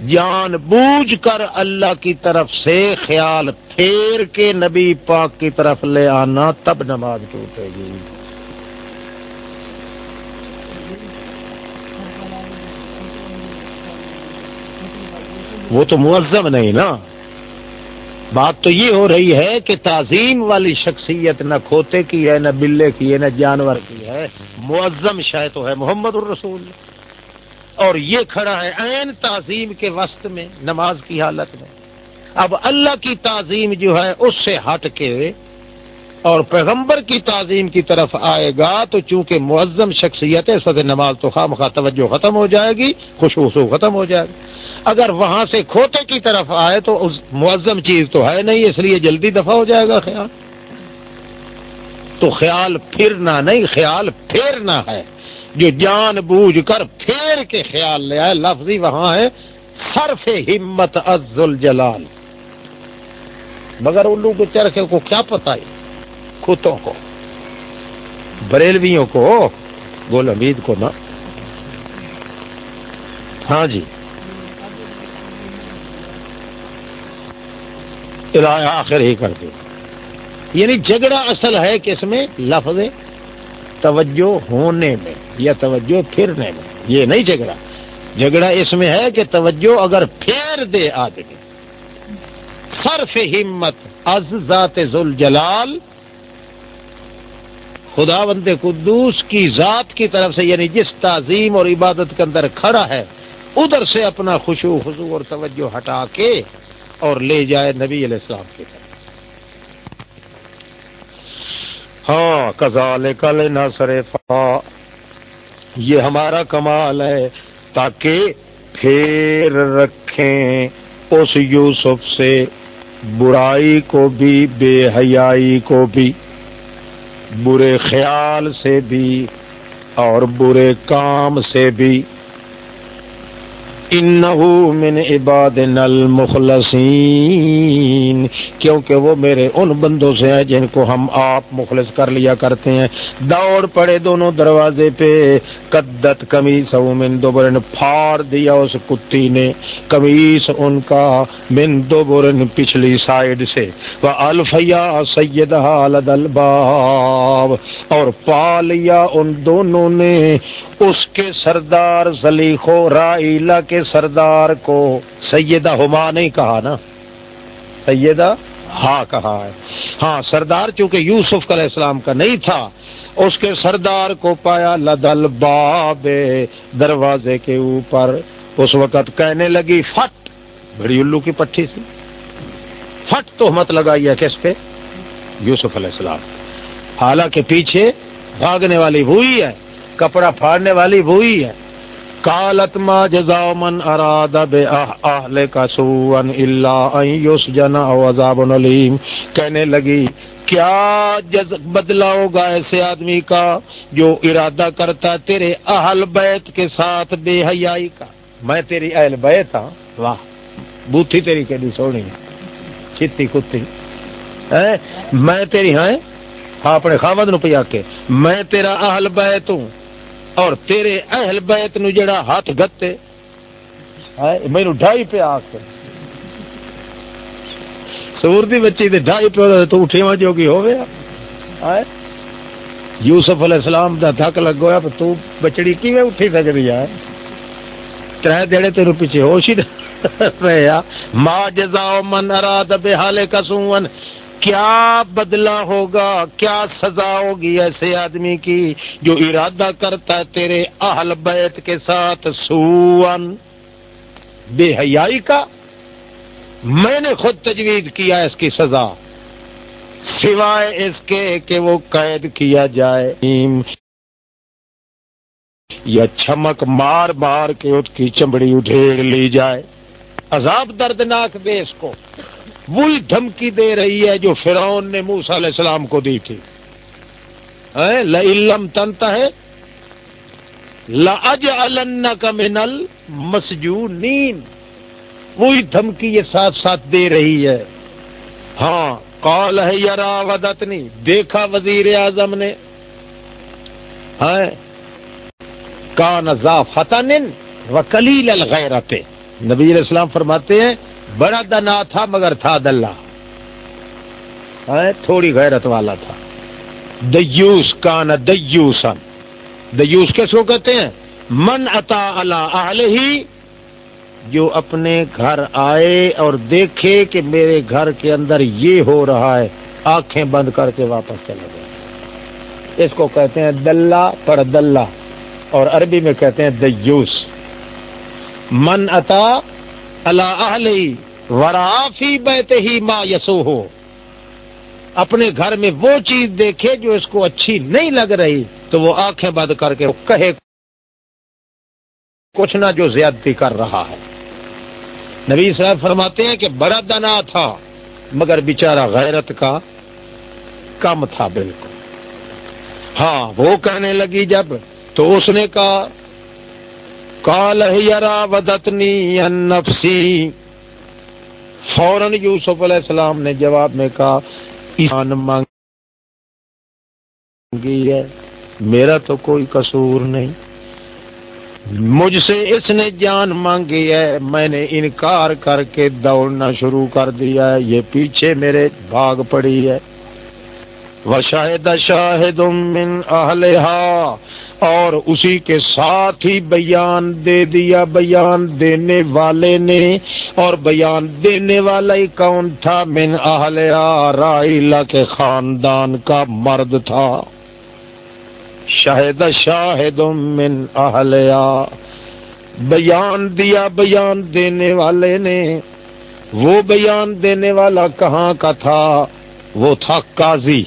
جان بوجھ کر اللہ کی طرف سے خیال پھیر کے نبی پاک کی طرف لے آنا، تب نماز ٹوٹے گی۔ وہ تو معذم نہیں نا۔ بات تو یہ ہو رہی ہے کہ تعظیم والی شخصیت نہ کھوتے کی ہے، نہ بلے کی ہے، نہ جانور کی ہے۔ معظم شاید تو ہے محمد الرسول۔ اور یہ کھڑا ہے عین تعظیم کے وسط میں نماز کی حالت میں۔ اب اللہ کی تعظیم جو ہے اس سے ہٹ کے اور پیغمبر کی تعظیم کی طرف آئے گا تو چونکہ معظم شخصیت ہے سد نماز تو خواہ توجہ ختم ہو جائے گی خوشبو ختم ہو جائے گی۔ اگر وہاں سے کھوتے کی طرف آئے تو اس معظم چیز تو ہے نہیں، اس لیے جلدی دفع ہو جائے گا خیال۔ تو خیال پھرنا نہیں، خیال پھیرنا ہے۔ جو جان بوجھ کر پھیر کے خیال لے آئے، لفظی وہاں ہے، صرف ہمت عز الجلال۔ مگر الو کے چرخے کو کیا پتا ہے؟ کتوں کو؟ بریلویوں کو؟ گول امید کو نا۔ ہاں جی۔ آخر ہی کر دے۔ یعنی جھگڑا اصل ہے کس میں؟ لفظ توجہ ہونے میں یا توجہ پھرنے میں، یہ نہیں جھگڑا۔ جھگڑا اس میں ہے کہ توجہ اگر پھیر دے آدمی، صرف ہمت از ذات ذل جلال خدا بند قدوس کی ذات کی طرف سے یعنی جس تعظیم اور عبادت کے اندر کھڑا ہے، ادھر سے اپنا خوشو خوشو اور توجہ ہٹا کے اور لے جائے نبی علیہ السلام کی طرف۔ ہاں کزال کل نہ یہ ہمارا کمال ہے، تاکہ پھر رکھیں اس یوسف سے، برائی کو بھی، بے حیائی کو بھی، برے خیال سے بھی اور برے کام سے بھی۔ انہو من عباد المخلصین، کیونکہ وہ میرے ان بندوں سے ہیں جن کو ہم آپ مخلص کر لیا کرتے ہیں۔ دوڑ پڑے دونوں دروازے پہ، قدت کمیس من دوبرن پھاڑ دیا اس کتی نے۔ کمیس ان کا من دوبرن پچھلی سائیڈ سے۔ وہ الفیا سید الباب۔ اور پا لیا ان دونوں نے اس کے سردار زلیخو رائلہ کے سردار کو سیدہ ہما نہیں کہا نا؟ سیدہ ہاں کہا ہے۔ ہاں سردار چونکہ یوسف علیہ السلام کا نہیں تھا، اس کے سردار کو پایا لدل باب دروازے کے اوپر۔ اس وقت کہنے لگی، فٹ۔ بڑی الو کی پٹھی سی۔ فٹ تو مت لگائی ہے کس پہ؟ یوسف علیہ السلام۔ حالانکہ پیچھے بھاگنے والی ہوئی ہے، کپڑا پھاڑنے والی وہی ہے۔ کالت ما جزا من اراد بے اہل کا سون اللہ جنا عذاب علیم۔ کہنے لگی، کیا بدلا ہوگا ایسے آدمی کا جو ارادہ کرتا تیرے اہل بیت کے ساتھ بے حیائی کا؟ میں تیری اہل بیت ہاں۔ واہ بوتھی تیری کیڑی سونی چتی کتی۔ میں تیری ہاں اپنے خامد نو پیا کے میں تیرا اہل بیت ہوں اور تیرے اہل بیت نو جڑا ہاتھ گتے مینو ڈھائی پہ آ کے سور دی بچی تے ڈھائی پہ تو اٹھی ماں جوگی ہو گیا یوسف علیہ السلام دا دھک لگ گیا، تو بچڑی کی میں اٹھی سکتی ہے؟ ترے دیڑے تیرو پیچھے ہوش ہی رہا ما جزاؤ من اراد بحال کسون کیا بدلہ ہوگا؟ کیا سزا ہوگی ایسے آدمی کی جو ارادہ کرتا ہے تیرے اہل بیت کے ساتھ سوئن بے حیائی کا؟ میں نے خود تجویز کیا اس کی سزا، سوائے اس کے کہ وہ قید کیا جائے۔ یا چمک مار مار کے اس کی چمڑی اٹھیڑ لی جائے۔ عذاب دردناک دے اس کو۔ وہی دھمکی دے رہی ہے جو فرعون نے موسا علیہ السلام کو دی تھی۔ لم تنتا ہے لاج کا منل مسجونین وہی دھمکی یہ ساتھ ساتھ دے رہی ہے۔ ہاں کال ہے یار ودت نہیں دیکھا وزیر اعظم نے۔ کا نزا فتح و کلیل الغیرت نبی علیہ السلام فرماتے ہیں بڑا دنا تھا مگر تھا دلہ۔ تھوڑی غیرت والا تھا۔ دیوس کان دیوسن۔ دیوس کس کو کہتے ہیں؟ من اتا اللہ ہی جو اپنے گھر آئے اور دیکھے کہ میرے گھر کے اندر یہ ہو رہا ہے، آنکھیں بند کر کے واپس چلا گیا اس کو کہتے ہیں دلہ، پر دلہ۔ اور عربی میں کہتے ہیں دیوس۔ من اتا اللہ ورافی بیتے ہی ماں یسو ہو اپنے گھر میں وہ چیز دیکھے جو اس کو اچھی نہیں لگ رہی، تو وہ آنکھیں بند کر کے کہے، کچھ نہ جو زیادتی کر رہا ہے۔ نبی صاحب فرماتے ہیں کہ بڑا دنا تھا، مگر بیچارہ غیرت کا کم تھا بالکل۔ ہاں وہ کہنے لگی جب، تو اس نے کہا کال یرا ودتنی نفسی۔ فوراً یوسف علیہ السلام نے جواب میں کہا، ایمان مانگی ہے، میرا تو کوئی قصور نہیں۔ مجھ سے اس نے جان مانگی ہے، میں نے انکار کر کے دوڑنا شروع کر دیا ہے، یہ پیچھے میرے بھاگ پڑی ہے۔ وہ شاہد شاہد من اہلہا اور اسی کے ساتھ ہی بیان دے دیا، بیان دینے والے نے اور بیان دینے والا ہی کون تھا؟ من اہل رائلہ کے خاندان کا مرد تھا۔ شاہد شاہد من اہل بیان دیا، بیان دینے والے نے۔ وہ بیان دینے والا کہاں کا تھا؟ وہ تھا قاضی،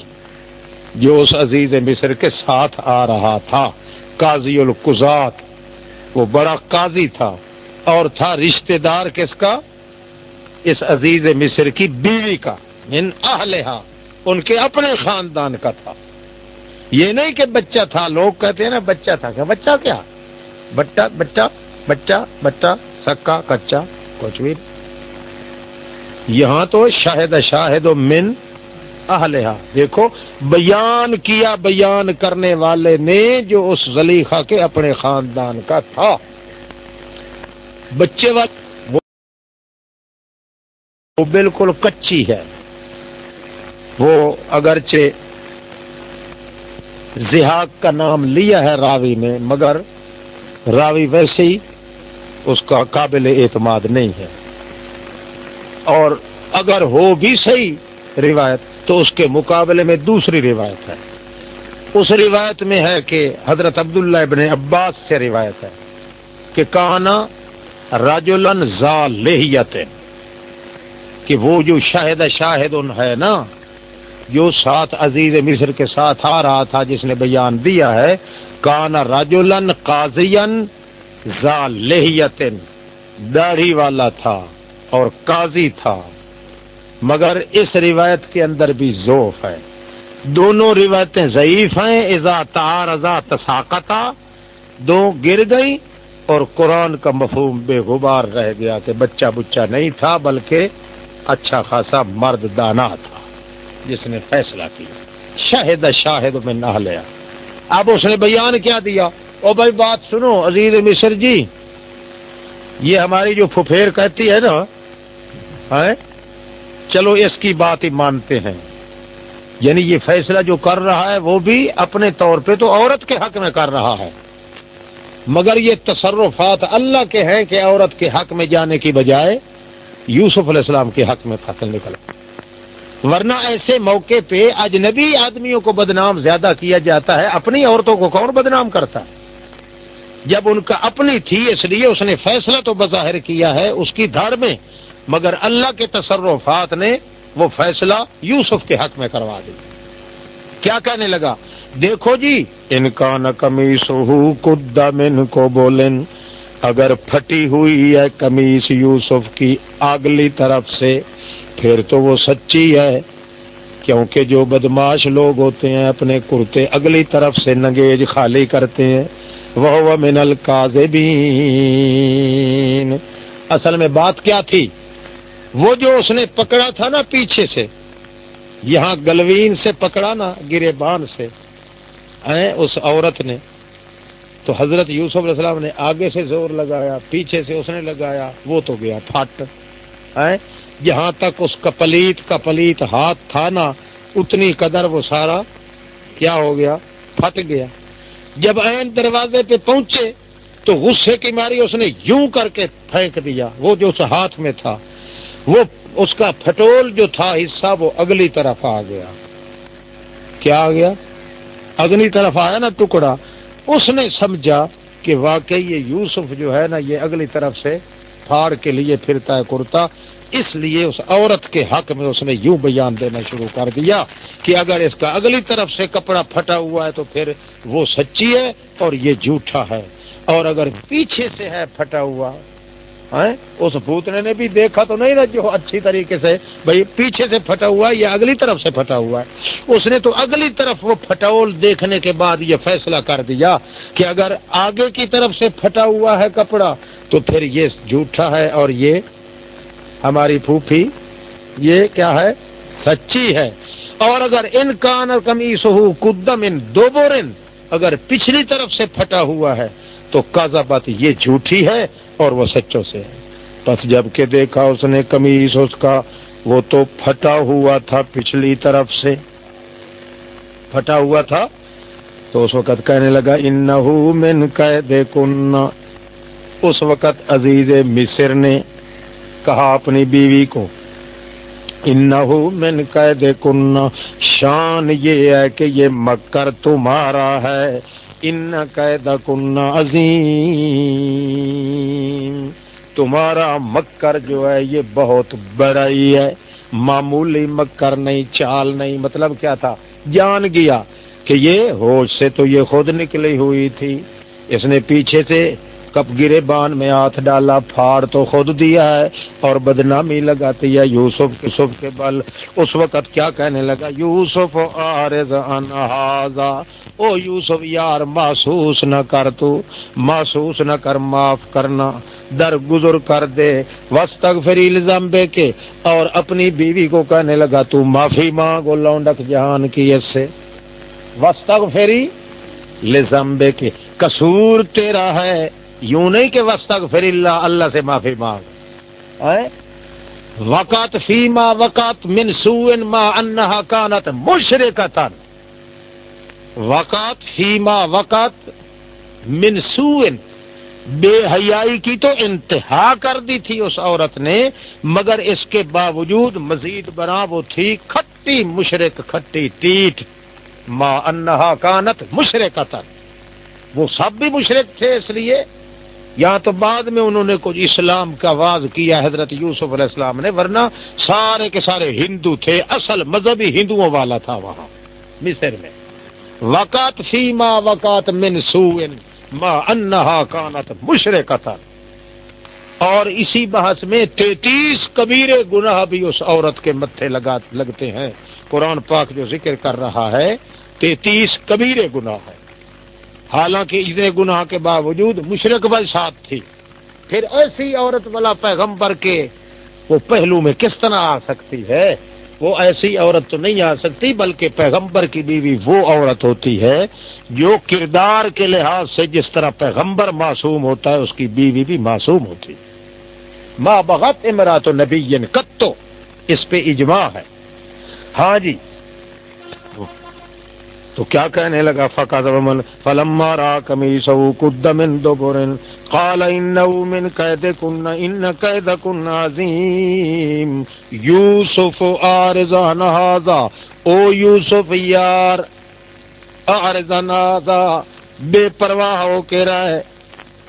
جو اس عزیز مصر کے ساتھ آ رہا تھا، قاضی القزات وہ بڑا قاضی تھا۔ اور تھا رشتہ دار کس کا؟ اس عزیز مصر کی بیوی کا ان اہلہا، ان کے اپنے خاندان کا تھا۔ یہ نہیں کہ بچہ تھا، لوگ کہتے ہیں نا بچہ تھا کہ بچہ کیا؟ بچہ بچہ بچہ بچہ، سکا، کچا، کچھ بھی۔ یہاں تو شاہد شاہد و من اہلہا۔ دیکھو، بیان کیا بیان کرنے والے نے جو اس زلیخا کے اپنے خاندان کا تھا۔ بچے وقت وہ بالکل کچی ہے۔ وہ اگرچہ زہاق کا نام لیا ہے راوی نے مگر راوی ویسے ہی اس کا قابل اعتماد نہیں ہے۔ اور اگر ہو بھی صحیح روایت، تو اس کے مقابلے میں دوسری روایت ہے۔ اس روایت میں ہے کہ حضرت عبداللہ ابن عباس سے روایت ہے کہ کہنا راجولن ذالحیت کہ وہ جو شاہد شاہد ان ہے نا، جو ساتھ عزیز مصر کے ساتھ آ رہا تھا، جس نے بیان دیا ہے کانا راجولن قاضین ذالحیت داڑھی والا تھا اور قاضی تھا، مگر اس روایت کے اندر بھی ذوف ہے۔ دونوں روایتیں ضعیف ہیں ازا تار ازا تساقتا دو گر گئی اور قرآن کا مفہوم بے غبار رہ گیا کہ بچہ بچہ نہیں تھا، بلکہ اچھا خاصا مرد دانا تھا، جس نے فیصلہ کیا۔ شاہد شاہد میں نہ لیا۔ اب اس نے بیان کیا دیا۔ او بھائی، بات سنو عزیز مصر جی۔ یہ ہماری جو پھپھیر کہتی ہے نا چلو اس کی بات ہی مانتے ہیں۔ یعنی یہ فیصلہ جو کر رہا ہے، وہ بھی اپنے طور پہ تو عورت کے حق میں کر رہا ہے۔ مگر یہ تصرفات اللہ کے ہیں کہ عورت کے حق میں جانے کی بجائے یوسف علیہ السلام کے حق میں فصل نکلا۔ ورنہ ایسے موقع پہ اجنبی آدمیوں کو بدنام زیادہ کیا جاتا ہے، اپنی عورتوں کو کون بدنام کرتا ہے؟ جب ان کا اپنی تھی، اس لیے اس نے فیصلہ تو بظاہر کیا ہے اس کی دھڑ میں، مگر اللہ کے تصرفات نے وہ فیصلہ یوسف کے حق میں کروا دی کیا کہنے لگا؟ دیکھو جی۔ ان کا نقمیس من کو بولن۔ اگر پھٹی ہوئی ہے کمیس یوسف کی اگلی طرف سے، پھر تو وہ سچی ہے۔ کیونکہ جو بدماش لوگ ہوتے ہیں، اپنے کرتے اگلی طرف سے نگیج خالی کرتے ہیں۔ وہ من القاذبین اصل میں بات کیا تھی؟ وہ جو اس نے پکڑا تھا نا پیچھے سے، یہاں گلوین سے پکڑا نا، گرے بان سے۔ اس عورت نے تو حضرت یوسف علیہ السلام نے آگے سے زور لگایا، پیچھے سے اس نے لگایا، وہ تو گیا پھٹ جہاں تک اس کا پلیت کا پلیت ہاتھ تھا نا، اتنی قدر وہ سارا کیا ہو گیا، پھٹ گیا۔ جب این دروازے پہ پہنچے تو غصے کی ماری اس نے یوں کر کے پھینک دیا، وہ جو اس ہاتھ میں تھا، وہ اس کا پھٹول جو تھا حصہ وہ اگلی طرف آ گیا۔ کیا آ گیا؟ اگلی طرف آیا نا ٹکڑا، اس نے سمجھا کہ واقعی یہ یوسف جو ہے نا، یہ اگلی طرف سے پھاڑ کے لیے پھرتا ہے کرتا، اس لیے اس عورت کے حق میں اس نے یوں بیان دینا شروع کر دیا کہ اگر اس کا اگلی طرف سے کپڑا پھٹا ہوا ہے تو پھر وہ سچی ہے اور یہ جھوٹا ہے، اور اگر پیچھے سے ہے پھٹا ہوا اس بھوتنے نے بھی دیکھا تو نہیں نا جو اچھی طریقے سے بھائی پیچھے سے پھٹا ہوا ہے یا اگلی طرف سے پھٹا ہوا ہے۔ اس نے تو اگلی طرف وہ پھٹاول دیکھنے کے بعد یہ فیصلہ کر دیا کہ اگر آگے کی طرف سے پھٹا ہوا ہے کپڑا تو پھر یہ جھوٹا ہے اور یہ ہماری پھوپھی، یہ کیا ہے؟ سچی ہے۔ اور اگر ان کان کمیس ہو قدم ان دو بورن اگر پچھلی طرف سے پھٹا ہوا ہے تو کازا بات یہ جھوٹی ہے اور وہ سچوں سے ہے۔ بس جبکہ دیکھا اس نے کمیس اس کا وہ تو پھٹا ہوا تھا پچھلی طرف سے۔ پھٹا ہوا تھا۔ تو اس وقت کہنے لگا ان من کن اس وقت عزیز مصر نے کہا اپنی بیوی کو من قید کن شان یہ ہے کہ یہ مکر تمہارا ہے۔ ان قید کن عظیم تمہارا مکر جو ہے یہ بہت بڑائی ہے. معمولی مکر نہیں، چال نہیں مطلب کیا تھا؟ جان گیا کہ یہ ہوش سے تو یہ خود نکلی ہوئی تھی۔ اس نے پیچھے سے کب گرے بان میں ہاتھ ڈالا، پھاڑ تو خود دیا ہے اور بدنامی لگاتی ہے یوسف یوسف کے بل۔ اس وقت کیا کہنے لگا؟ یوسف آرز انہذا او یوسف، یار، محسوس نہ کر تو، محسوس نہ کر، معاف کرنا۔ در گزر کر دے۔ وسط فری لزمبے کے اور اپنی بیوی کو کہنے لگا، تو معافی مانگو لونڈک جہان کی اس سے۔ وسط فری لزمبے کے قصور تیرا ہے۔ یوں نہیں کہ پھر اللہ اللہ سے معافی مانگ۔ وقات فیما وقات من سوئن ما انہا کانت مشرکتن وقات فیما وقات من سوئن بے حیائی کی تو انتہا کر دی تھی اس عورت نے مگر اس کے باوجود مزید بنا وہ تھی کھٹی مشرق کھٹی ٹیٹ۔ ما انہا کانت مشرکتن وہ سب بھی مشرق تھے اس لیے یہاں تو بعد میں انہوں نے کچھ اسلام کا آواز کیا حضرت یوسف علیہ السلام نے، ورنہ سارے کے سارے ہندو تھے، اصل مذہبی ہندوؤں والا تھا وہاں، مصر میں۔ وقات فیما وقات من ما انہا کانت مشرق اور اسی بحث میں تینتیس کبیرے گناہ بھی اس عورت کے متھے لگا، لگتے ہیں۔ قرآن پاک جو ذکر کر رہا ہے، تینتیس کبیرے گناہ ہے حالانکہ اتنے گناہ کے باوجود مشرق بھائی ساتھ تھی۔ پھر ایسی عورت والا پیغمبر کے وہ پہلو میں کس طرح آ سکتی ہے؟ وہ ایسی عورت تو نہیں آ سکتی، بلکہ پیغمبر کی بیوی وہ عورت ہوتی ہے جو کردار کے لحاظ سے جس طرح پیغمبر معصوم ہوتا ہے، اس کی بیوی بھی معصوم ہوتی۔ ماں بغت امرات و نبی کتو اس پہ اجماع ہے۔ ہاں جی تو کیا کہنے لگا فقط فلما را کمیسو قد من دبرن۔ قال انه من قیدکن، ان قیدکن عظیم۔ یوسف آرزان هذا او یوسف یار آرزان هذا بے پرواہ ہو کے رہے۔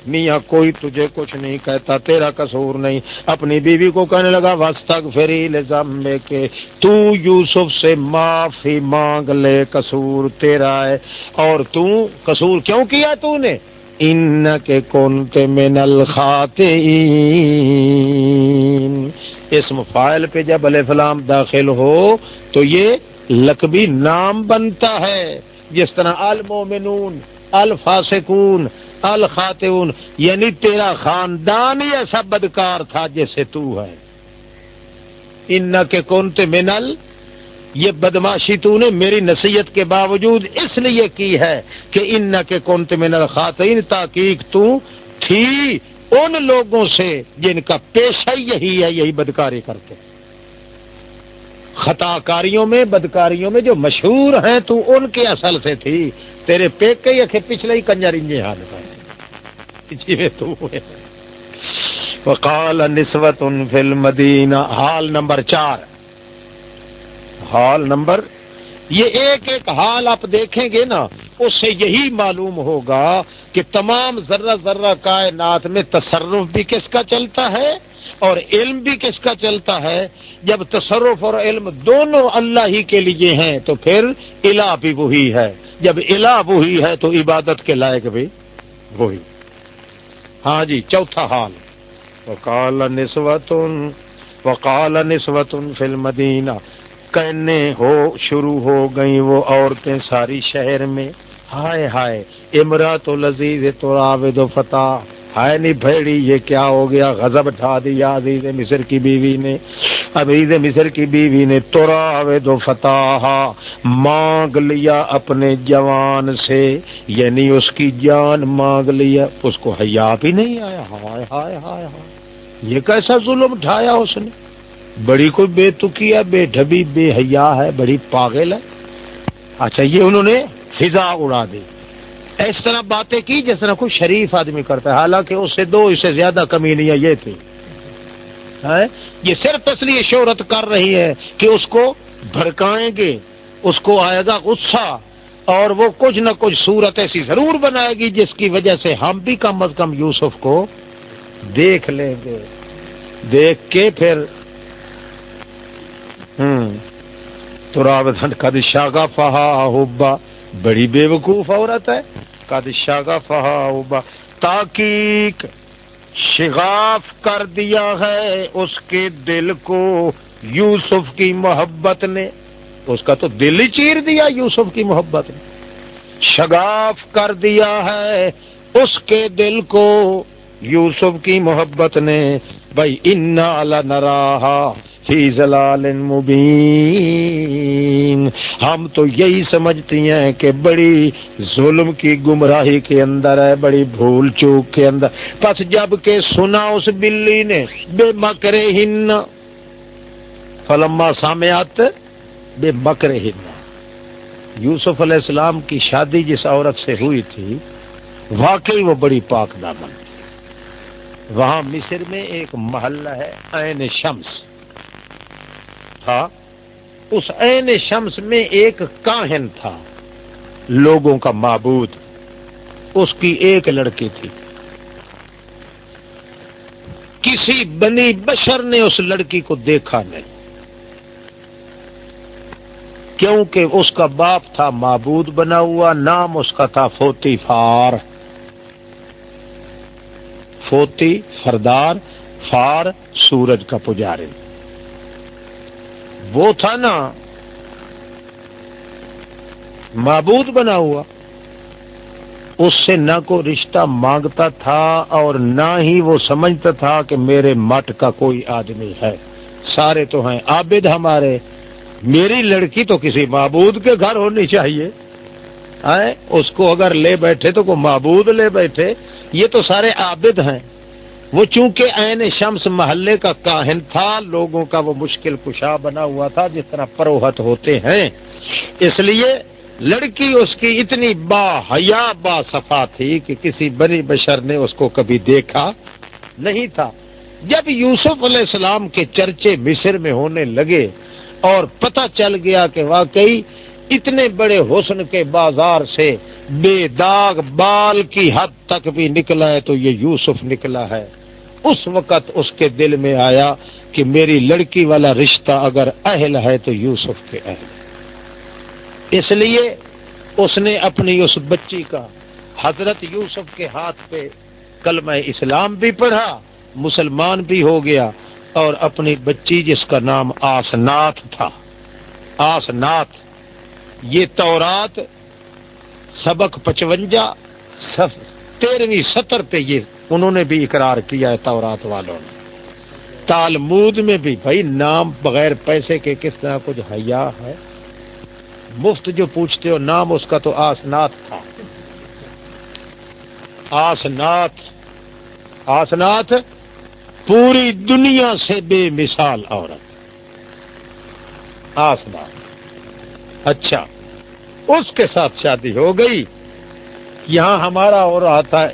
میاں، کوئی تجھے کچھ نہیں کہتا، تیرا قصور نہیں۔ اپنی بیوی کو کہنے لگا وسطک فری لے کے تو یوسف سے معافی مانگ لے، قصور تیرا ہے۔ اور تو، قصور کیوں کیا تو نے؟ ان کے کون کے من الخاتے اسم فائل پہ جب علیہ داخل ہو، تو یہ لقبی نام بنتا ہے۔ جس طرح المومنون الفاسقون الخاتون یعنی تیرا خاندان ہی ایسا بدکار تھا جیسے تو ہے۔ ان کے کون منل، یہ بدماشی تو نے میری نصیحت کے باوجود اس لیے کی ہے کہ ان کے کون منل خاتین تاکیق تو تھی ان لوگوں سے جن کا پیشہ یہی ہے، یہی بدکاری کرتے خطا کاریوں میں، بدکاریوں میں جو مشہور ہیں تو ان کے اصل سے تھی۔ تیرے پیک کے یا پچھلے ہی کنجر انجے حال کا جی تو وقال نسبت فی المدینہ، حال نمبر چار۔ حال نمبر، یہ ایک ایک حال آپ دیکھیں گے نا، اس سے یہی معلوم ہوگا کہ تمام ذرہ ذرہ کائنات میں تصرف بھی کس کا چلتا ہے اور علم بھی کس کا چلتا ہے۔ جب تصرف اور علم دونوں اللہ ہی کے لیے ہیں تو پھر الہ بھی وہی ہے۔ جب الہ وہی ہے تو عبادت کے لائق بھی وہی۔ ہاں جی چوتھا حال۔ وکال نسوت وکال نسوت فل مدینہ کہنے ہو، شروع ہو گئی وہ عورتیں ساری شہر میں۔ ہائے ہائے، امرات و لذیذ تو راوید و فتح۔ ہائے نہیں بھیڑی، یہ کیا ہو گیا؟ غضب ٹھا دیا عزیز مصر کی بیوی نے۔ عزیز مصر کی بیوی نے تو راوید و فتح مانگ لیا اپنے جوان سے یعنی اس کی جان مانگ لیا، اس کو حیا بھی نہیں آیا، ہائے ہائے ہائے ہائے۔ یہ کیسا ظلم اٹھایا اس نے؟ بڑی کوئی بے تکی ہے، بے ڈبی بے حیا ہے، بڑی پاگل ہے۔ اچھا یہ انہوں نے فضا اڑا دی۔ اس طرح باتیں کی جس طرح کوئی شریف آدمی کرتا ہے، حالانکہ اس سے دو، اس سے زیادہ کمی نہیں یہ تھی۔ یہ صرف اس لیے شہرت کر رہی ہے کہ اس کو بھڑکائیں گے، اس کو آئے گا غصہ، اور وہ کچھ نہ کچھ صورت ایسی ضرور بنائے گی جس کی وجہ سے ہم بھی کم از کم یوسف کو دیکھ لیں گے۔ دیکھ کے پھر ہوں تو کد شاگا فہا ہوبا بڑی بے وقوف عورت ہے۔ کد شاگا فہا ہوبا تاکیق۔ شگاف کر دیا ہے اس کے دل کو یوسف کی محبت نے۔ اس کا تو دل ہی چیر دیا یوسف کی محبت نے۔ شگاف کر دیا ہے اس کے دل کو یوسف کی محبت نے۔ بھائی ان نراہا فی زلال مبین۔ ہم تو یہی سمجھتی ہیں کہ بڑی ظلم کی گمراہی کے اندر ہے، بڑی بھول چوک کے اندر۔ پس جبکہ سنا اس بلی نے، بے مکرے ہن فلما سامعات بے بکرے ہن یوسف علیہ السلام کی شادی جس عورت سے ہوئی تھی، واقعی وہ بڑی پاک دامن وہاں مصر میں ایک محلہ ہے، عین شمس۔ تھا، اس عین شمس میں ایک کاہن تھا۔ لوگوں کا معبود، اس کی ایک لڑکی تھی۔ کسی بنی بشر نے اس لڑکی کو دیکھا نہیں۔ کیونکہ اس کا باپ تھا معبود بنا ہوا، نام اس کا تھا فوتی فار فوتی، فردار، فار، سورج کا پجاری وہ تھا نا، معبود بنا ہوا۔ اس سے نہ کوئی رشتہ مانگتا تھا اور نہ ہی وہ سمجھتا تھا کہ میرے مٹ کا کوئی آدمی ہے۔ سارے تو ہیں عابد ہمارے۔ میری لڑکی تو کسی معبود کے گھر ہونی چاہیے۔ اس کو اگر لے بیٹھے تو کوئی معبود لے بیٹھے۔ یہ تو سارے عابد ہیں۔ وہ چونکہ عین شمس محلے کا کاہن تھا، لوگوں کا وہ مشکل کشا بنا ہوا تھا جس طرح پروہت ہوتے ہیں۔ اس لیے لڑکی اس کی اتنی با حیا، با صفا تھی کہ کسی بنی بشر نے اس کو کبھی دیکھا نہیں تھا۔ جب یوسف علیہ السلام کے چرچے مصر میں ہونے لگے اور پتہ چل گیا کہ واقعی اتنے بڑے حسن کے بازار سے بے داغ بال کی حد تک بھی نکلا ہے، تو یہ یوسف نکلا ہے۔ اس وقت اس کے دل میں آیا کہ میری لڑکی والا رشتہ اگر اہل ہے تو یوسف کے اہل اس لیے اس نے اپنی اس بچی کا حضرت یوسف کے ہاتھ پہ کلمہ اسلام بھی پڑھا، مسلمان بھی ہو گیا اور اپنی بچی جس کا نام آسنات تھا۔ آسنات، یہ تورات سبق پچونجا تیرہویں ستر پہ یہ انہوں نے بھی اقرار کیا ہے تورات والوں نے۔ تالمود میں بھی بھائی نام بغیر پیسے کے کس طرح کچھ حیا ہے؟ مفت جو پوچھتے ہو، نام اس کا تو آسنات تھا۔ آسنات آسنات پوری دنیا سے بے مثال عورت۔ آسنات۔ اچھا اس کے ساتھ شادی ہو گئی۔ یہاں ہمارا ہو رہا تھا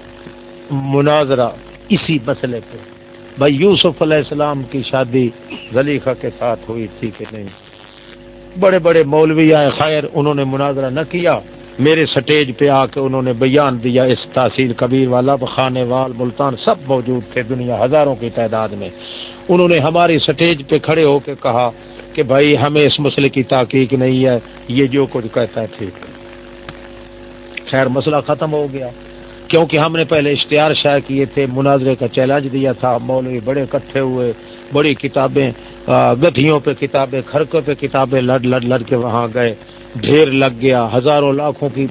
مناظرہ اسی مسئلے پہ۔ بھائی یوسف علیہ السلام کی شادی زلیخہ کے ساتھ ہوئی تھی کہ نہیں؟ بڑے بڑے مولوی آئے خیر انہوں نے مناظرہ نہ کیا۔ میرے سٹیج پہ آ کے انہوں نے بیان دیا اس تاثیر کبیر والا خانے وال، ملتان سب موجود تھے دنیا ہزاروں کی تعداد میں۔ انہوں نے ہماری سٹیج پہ کھڑے ہو کے کہا کہ بھائی ہمیں اس مسئلے کی تحقیق نہیں ہے، یہ جو کچھ کہتا ہے ٹھیک۔ خیر، مسئلہ ختم ہو گیا۔ کیونکہ ہم نے پہلے اشتہار شائع کیے تھے، مناظرے کا چیلنج دیا تھا، مولوی بڑے اکٹھے ہوئے، بڑی کتابیں گدھیوں پہ کتابیں، کھڑکوں پہ کتابیں لڑ لڑ لڑ کے وہاں گئے۔ ڈھیر لگ گیا، ہزاروں لاکھوں کی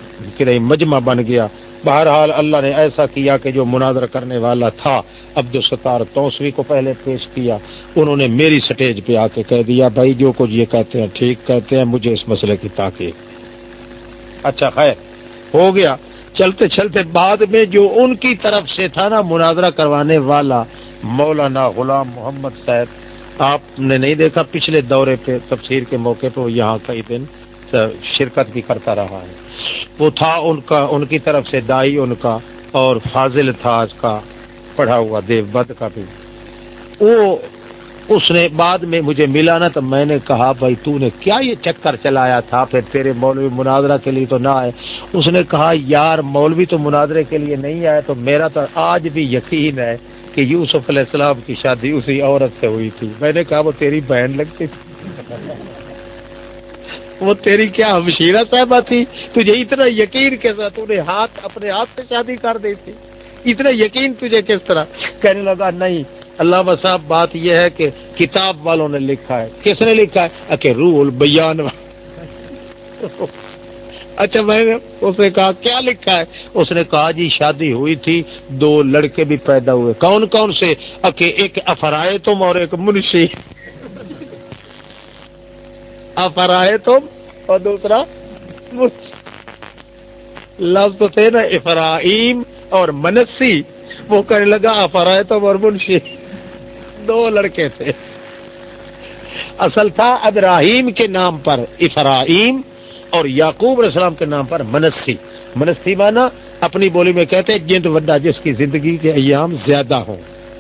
مجمع بن گیا۔ بہرحال اللہ نے ایسا کیا کہ جو مناظر کرنے والا تھا عبد الستار توسوی کو پہلے پیش کیا۔ انہوں نے میری سٹیج پہ آ کے کہہ دیا، بھائی، جو کچھ یہ کہتے ہیں، ٹھیک کہتے ہیں، مجھے اس مسئلے کی تاکہ اچھا خیر، ہو گیا۔ چلتے چلتے بعد میں جو ان کی طرف سے تھا نا مناظرہ کروانے والا مولانا غلام محمد صاحب، آپ نے نہیں دیکھا پچھلے دورے پہ، تفسیر کے موقع پہ وہ یہاں کئی دن شرکت بھی کرتا رہا ہے۔ وہ تھا ان کا، ان کی طرف سے دائی ان کا اور فاضل تھا اس کا، پڑھا ہوا دیو بد کا بھی۔ وہ اس نے بعد میں مجھے ملا نا تو میں نے کہا بھائی تو نے کیا یہ چکر چلایا تھا؟ پھر تیرے مولوی مناظرہ کے لیے تو نہ آئے۔ اس نے کہا یار مولوی تو مناظرے کے لیے نہیں آئے تو میرا تو آج بھی یقین ہے کہ یوسف علیہ السلام کی شادی اسی عورت سے ہوئی تھی۔ میں نے کہا وہ تیری بہن لگتی تھی۔ وہ تیری کیا ہمشیرہ صاحبہ تھی؟ تجھے اتنا یقین کیسا تو نے ہاتھ اپنے ہاتھ سے شادی کر دی تھی۔ اتنا یقین تجھے کس طرح؟ کہنے لگا نہیں اللہ صاحب، بات یہ ہے کہ کتاب والوں نے لکھا ہے۔ کس نے لکھا ہے؟ اچھا، کہ رول بیان اچھا میں نے اس نے کہا، کیا لکھا ہے؟ اس نے کہا جی شادی ہوئی تھی، دو لڑکے بھی پیدا ہوئے۔ کون کون سے؟ اکے ایک افرائے تم اور ایک منشی۔ افرائے تم اور دوسرا لفظ تھے نا افراہیم اور منسی وہ کرنے لگا افرائے تم اور منشی۔ دو لڑکے تھے۔ اصل تھا ابراہیم کے نام پر افراہیم اور یعقوب علیہ السلام کے نام پر منسی۔ منسی مانا اپنی بولی میں کہتے ہیں جند وڈا جس کی زندگی کے ایام زیادہ ہوں۔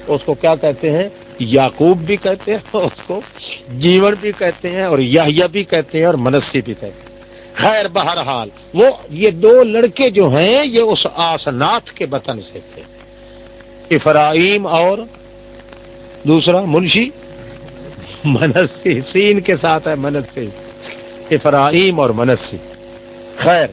اس کو کیا کہتے ہیں؟ یعقوب بھی کہتے ہیں، اس کو جیون بھی کہتے ہیں اور یا بھی کہتے ہیں اور منسی بھی کہتے ہیں۔ خیر، بہرحال، وہ یہ دو لڑکے جو ہیں، یہ اس آسنات کے بطن سے تھے۔ افراہیم اور دوسرا منشی منسی سین کے ساتھ ہے منسی افراہیم اور منسی خیر۔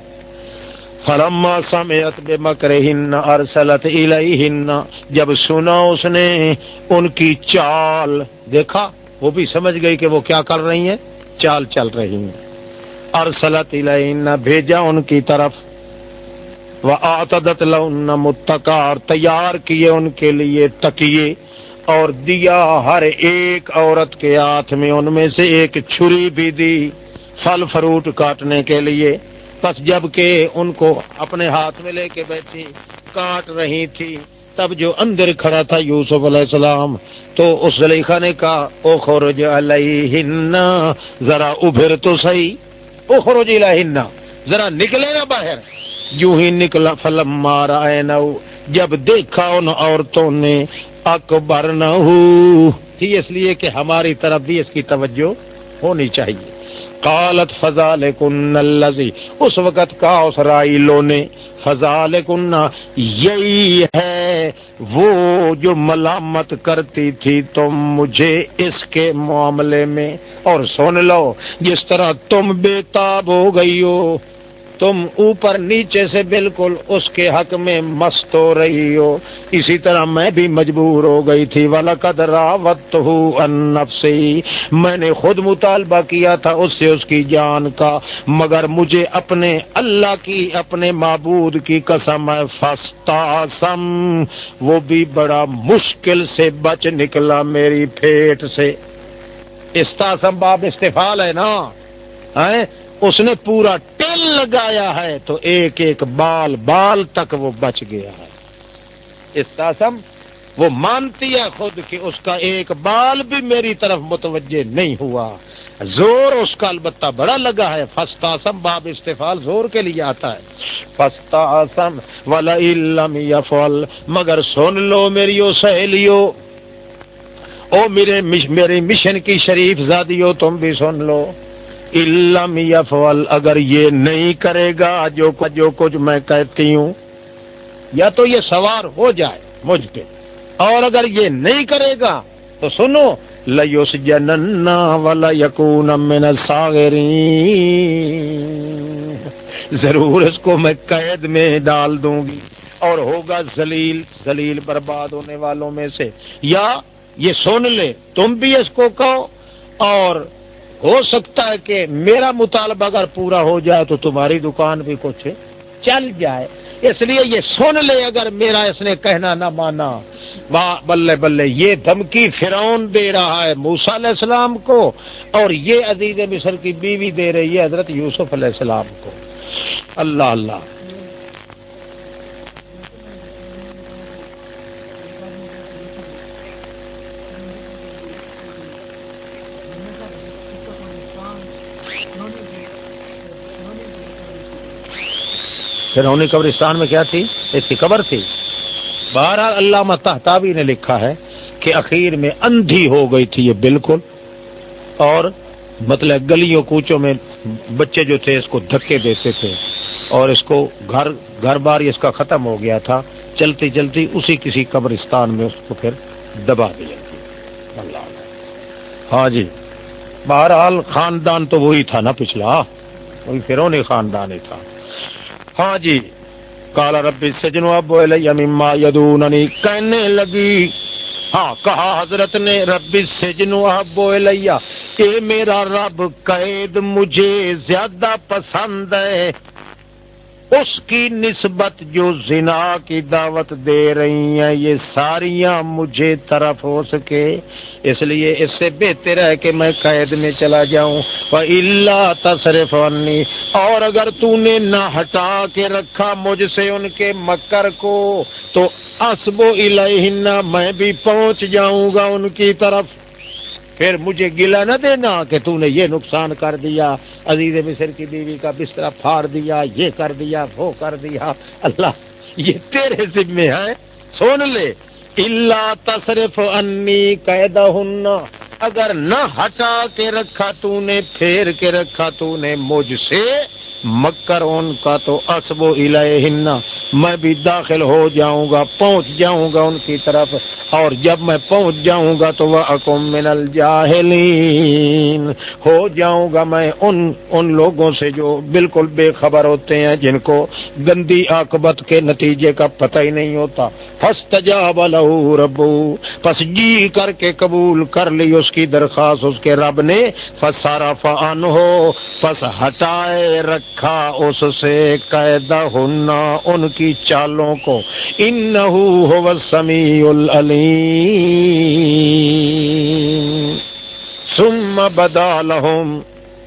فلما سمعت بمکرہن ارسلت الیہن، جب سنا اس نے ان کی چال۔ دیکھا، وہ بھی سمجھ گئی کہ وہ کیا کر رہی ہیں۔ چال چل رہی ہیں۔ ارسلت علیہ بھیجا ان کی طرف۔ وہ آتدت لن متکار تیار کیے ان کے لیے تکیے۔ اور دیا ہر ایک عورت کے ہاتھ میں، ان میں سے ایک چھری بھی دی پھل فروٹ کاٹنے کے لیے۔ بس جبکہ ان کو اپنے ہاتھ میں لے کے بیٹھی، کاٹ رہی تھی۔ تب جو اندر کھڑا تھا یوسف علیہ السلام، تو اس زلیخا نے کہا او خروج علیہن، ذرا ابھر تو صحیح۔ او خروج علیہن، ذرا نکلے نا باہر۔ یوں ہی نکلا، فلم مارا نو جب دیکھا ان عورتوں نے اکبر نہ تھی اس لیے کہ ہماری طرف بھی اس کی توجہ ہونی چاہیے۔ قالت فضال کن اس وقت کا اس رائلوں نے فضال کن یہی ہے وہ جو ملامت کرتی تھی۔ تم مجھے اس کے معاملے میں، اور سن لو، جس طرح تم بےتاب ہو گئی ہو۔ تم اوپر نیچے سے بالکل اس کے حق میں مست ہو رہی ہو۔ اسی طرح میں بھی مجبور ہو گئی تھی۔ والا قدراوت سے میں نے خود مطالبہ کیا تھا اس سے اس کی جان کا۔ مگر مجھے اپنے اللہ کی، اپنے معبود کی قسم فستا سم وہ بھی بڑا مشکل سے بچ نکلا میری پھیٹ سے۔ استاسم باب استفال ہے نا۔ اس نے پورا ٹل لگایا ہے تو ایک ایک بال بال تک وہ بچ گیا ہے۔ استاسم وہ مانتی ہے خود کہ اس کا ایک بال بھی میری طرف متوجہ نہیں ہوا۔ زور اس کا البتہ بڑا لگا ہے۔ فستاسم باب استفال زور کے لیے آتا ہے۔ فستاسم ولا علم یفل مگر سن لو میری سہیلیو۔ او میرے میرے مشن کی شریف زادیو، تم بھی سن لو۔ علم یفول اگر یہ نہیں کرے گا، جو جو کچھ میں کہتی ہوں، یا تو یہ سوار ہو جائے مجھ پہ۔ اور اگر یہ نہیں کرے گا، تو سنو لوس جننا والا یقون ضرور اس کو میں قید میں ڈال دوں گی۔ اور ہوگا زلیل زلیل برباد ہونے والوں میں سے۔ یا یہ سن لے، تم بھی اس کو کہو۔ اور ہو سکتا ہے کہ میرا مطالبہ اگر پورا ہو جائے تو تمہاری دکان بھی کچھ چل جائے۔ اس لیے یہ سن لے اگر میرا اس نے کہنا نہ مانا۔ بلے بلے، یہ دھمکی فرعون دے رہا ہے موسا علیہ السلام کو اور یہ عزیز مصر کی بیوی دے رہی ہے حضرت یوسف علیہ السلام کو۔ اللہ اللہ۔ فرونی قبرستان میں کیا تھی؟ اس کی قبر تھی۔ بہرحال علامہ تحتابی نے لکھا ہے کہ اخیر میں اندھی ہو گئی تھی یہ بالکل۔ اور مطلب گلیوں کوچوں میں بچے جو تھے اس کو دھکے دیتے تھے۔ اور اس کو گھر گھر بار اس کا ختم ہو گیا تھا۔ چلتی چلتی اسی کسی قبرستان میں اس کو پھر دبا دیا اللہ ہاں جی۔ بہرحال خاندان تو وہی تھا نا پچھلا۔ وہی فرونی خاندان ہی تھا۔ ہاں جی۔ کالا ربی سجنو ابو مما یدوننی۔ کہنے لگی ہاں کہا حضرت نے ربی سجنو اب اے میرا رب قید مجھے زیادہ پسند ہے۔ اس کی نسبت جو زنا کی دعوت دے رہی ہیں، یہ ساریاں مجھے طرف ہو سکے۔ اس لیے اس سے بہتر ہے کہ میں قید میں چلا جاؤں۔ اللہ تصرف اور اگر تو نے نہ ہٹا کے رکھا مجھ سے ان کے مکر کو، تو اسب و میں بھی پہنچ جاؤں گا ان کی طرف۔ پھر مجھے گلا نہ دینا کہ تو نے یہ نقصان کر دیا، عزیز مصر کی بیوی کا بستر پھاڑ دیا، یہ کر دیا، وہ کر دیا۔ اللہ، یہ تیرے ذمے ہے۔ سن لے اللہ تصرف انی قیدہ اگر نہ ہٹا کے رکھا تو نے، پھیر کے رکھا تو نے مجھ سے مکر ان کا تو اسب و میں بھی داخل ہو جاؤں گا، پہنچ جاؤں گا ان کی طرف، اور جب میں پہنچ جاؤں گا تو وہ اکم من الجاہلین ہو جاؤں گا میں ان ان لوگوں سے جو بالکل بے خبر ہوتے ہیں، جن کو گندی آکبت کے نتیجے کا پتہ ہی نہیں ہوتا۔ پس تجاب ربو پس جی کر کے قبول کر لی اس کی درخواست اس کے رب نے۔ پس سارا فان ہو پس ہٹائے رکھا اس سے قیدہ ہننا ان کی چالوں کو۔ انہو ہو سمیع العلیم۔ ثم بدا لہم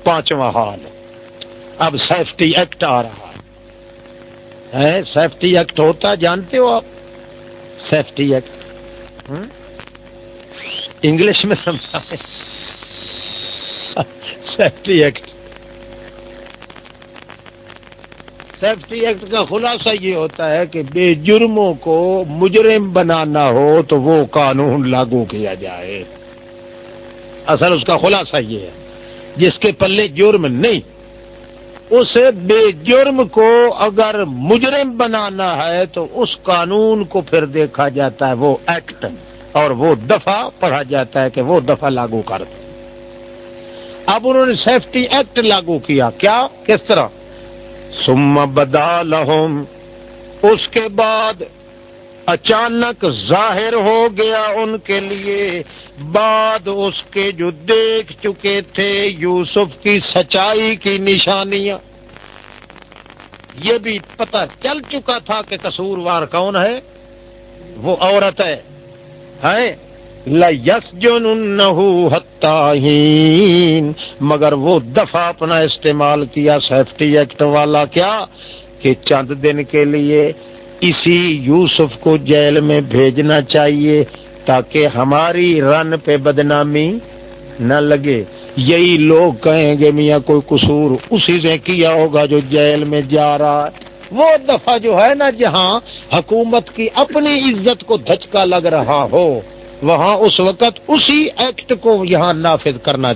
پانچواں حال۔ اب سیفٹی ایکٹ آ رہا۔ سیفٹی ایکٹ ہوتا، جانتے ہو آپ؟ سیفٹی ایکٹ انگلش میں سمجھا سیفٹی ایکٹ سیفٹی ایکٹ کا خلاصہ یہ ہوتا ہے کہ بے جرموں کو مجرم بنانا ہو تو وہ قانون لاگو کیا جائے۔ اصل اس کا خلاصہ یہ ہے۔ جس کے پلے جرم نہیں اس بے جرم کو اگر مجرم بنانا ہے تو اس قانون کو پھر دیکھا جاتا ہے وہ ایکٹ اور وہ دفعہ پڑھا جاتا ہے کہ وہ دفعہ لاگو کر دیں اب انہوں نے سیفٹی ایکٹ لاگو کیا۔ کیا؟ کس طرح؟ سم بدا لہم اس کے بعد اچانک ظاہر ہو گیا ان کے لیے۔ بعد اس کے جو دیکھ چکے تھے یوسف کی سچائی کی نشانیاں، یہ بھی پتہ چل چکا تھا کہ قصوروار کون ہے۔ وہ عورت ہے یس جو مگر وہ دفعہ اپنا استعمال کیا سیفٹی ایکٹ والا کیا کہ چند دن کے لیے اسی یوسف کو جیل میں بھیجنا چاہیے۔ تاکہ ہماری رن پہ بدنامی نہ لگے۔ یہی لوگ کہیں گے، میاں، کوئی قصور اسی سے کیا ہوگا جو جیل میں جا رہا ہے؟ وہ دفعہ جو ہے نا جہاں حکومت کی اپنی عزت کو دھچکا لگ رہا ہو، وہاں اس وقت اسی ایکٹ کو یہاں نافذ کرنا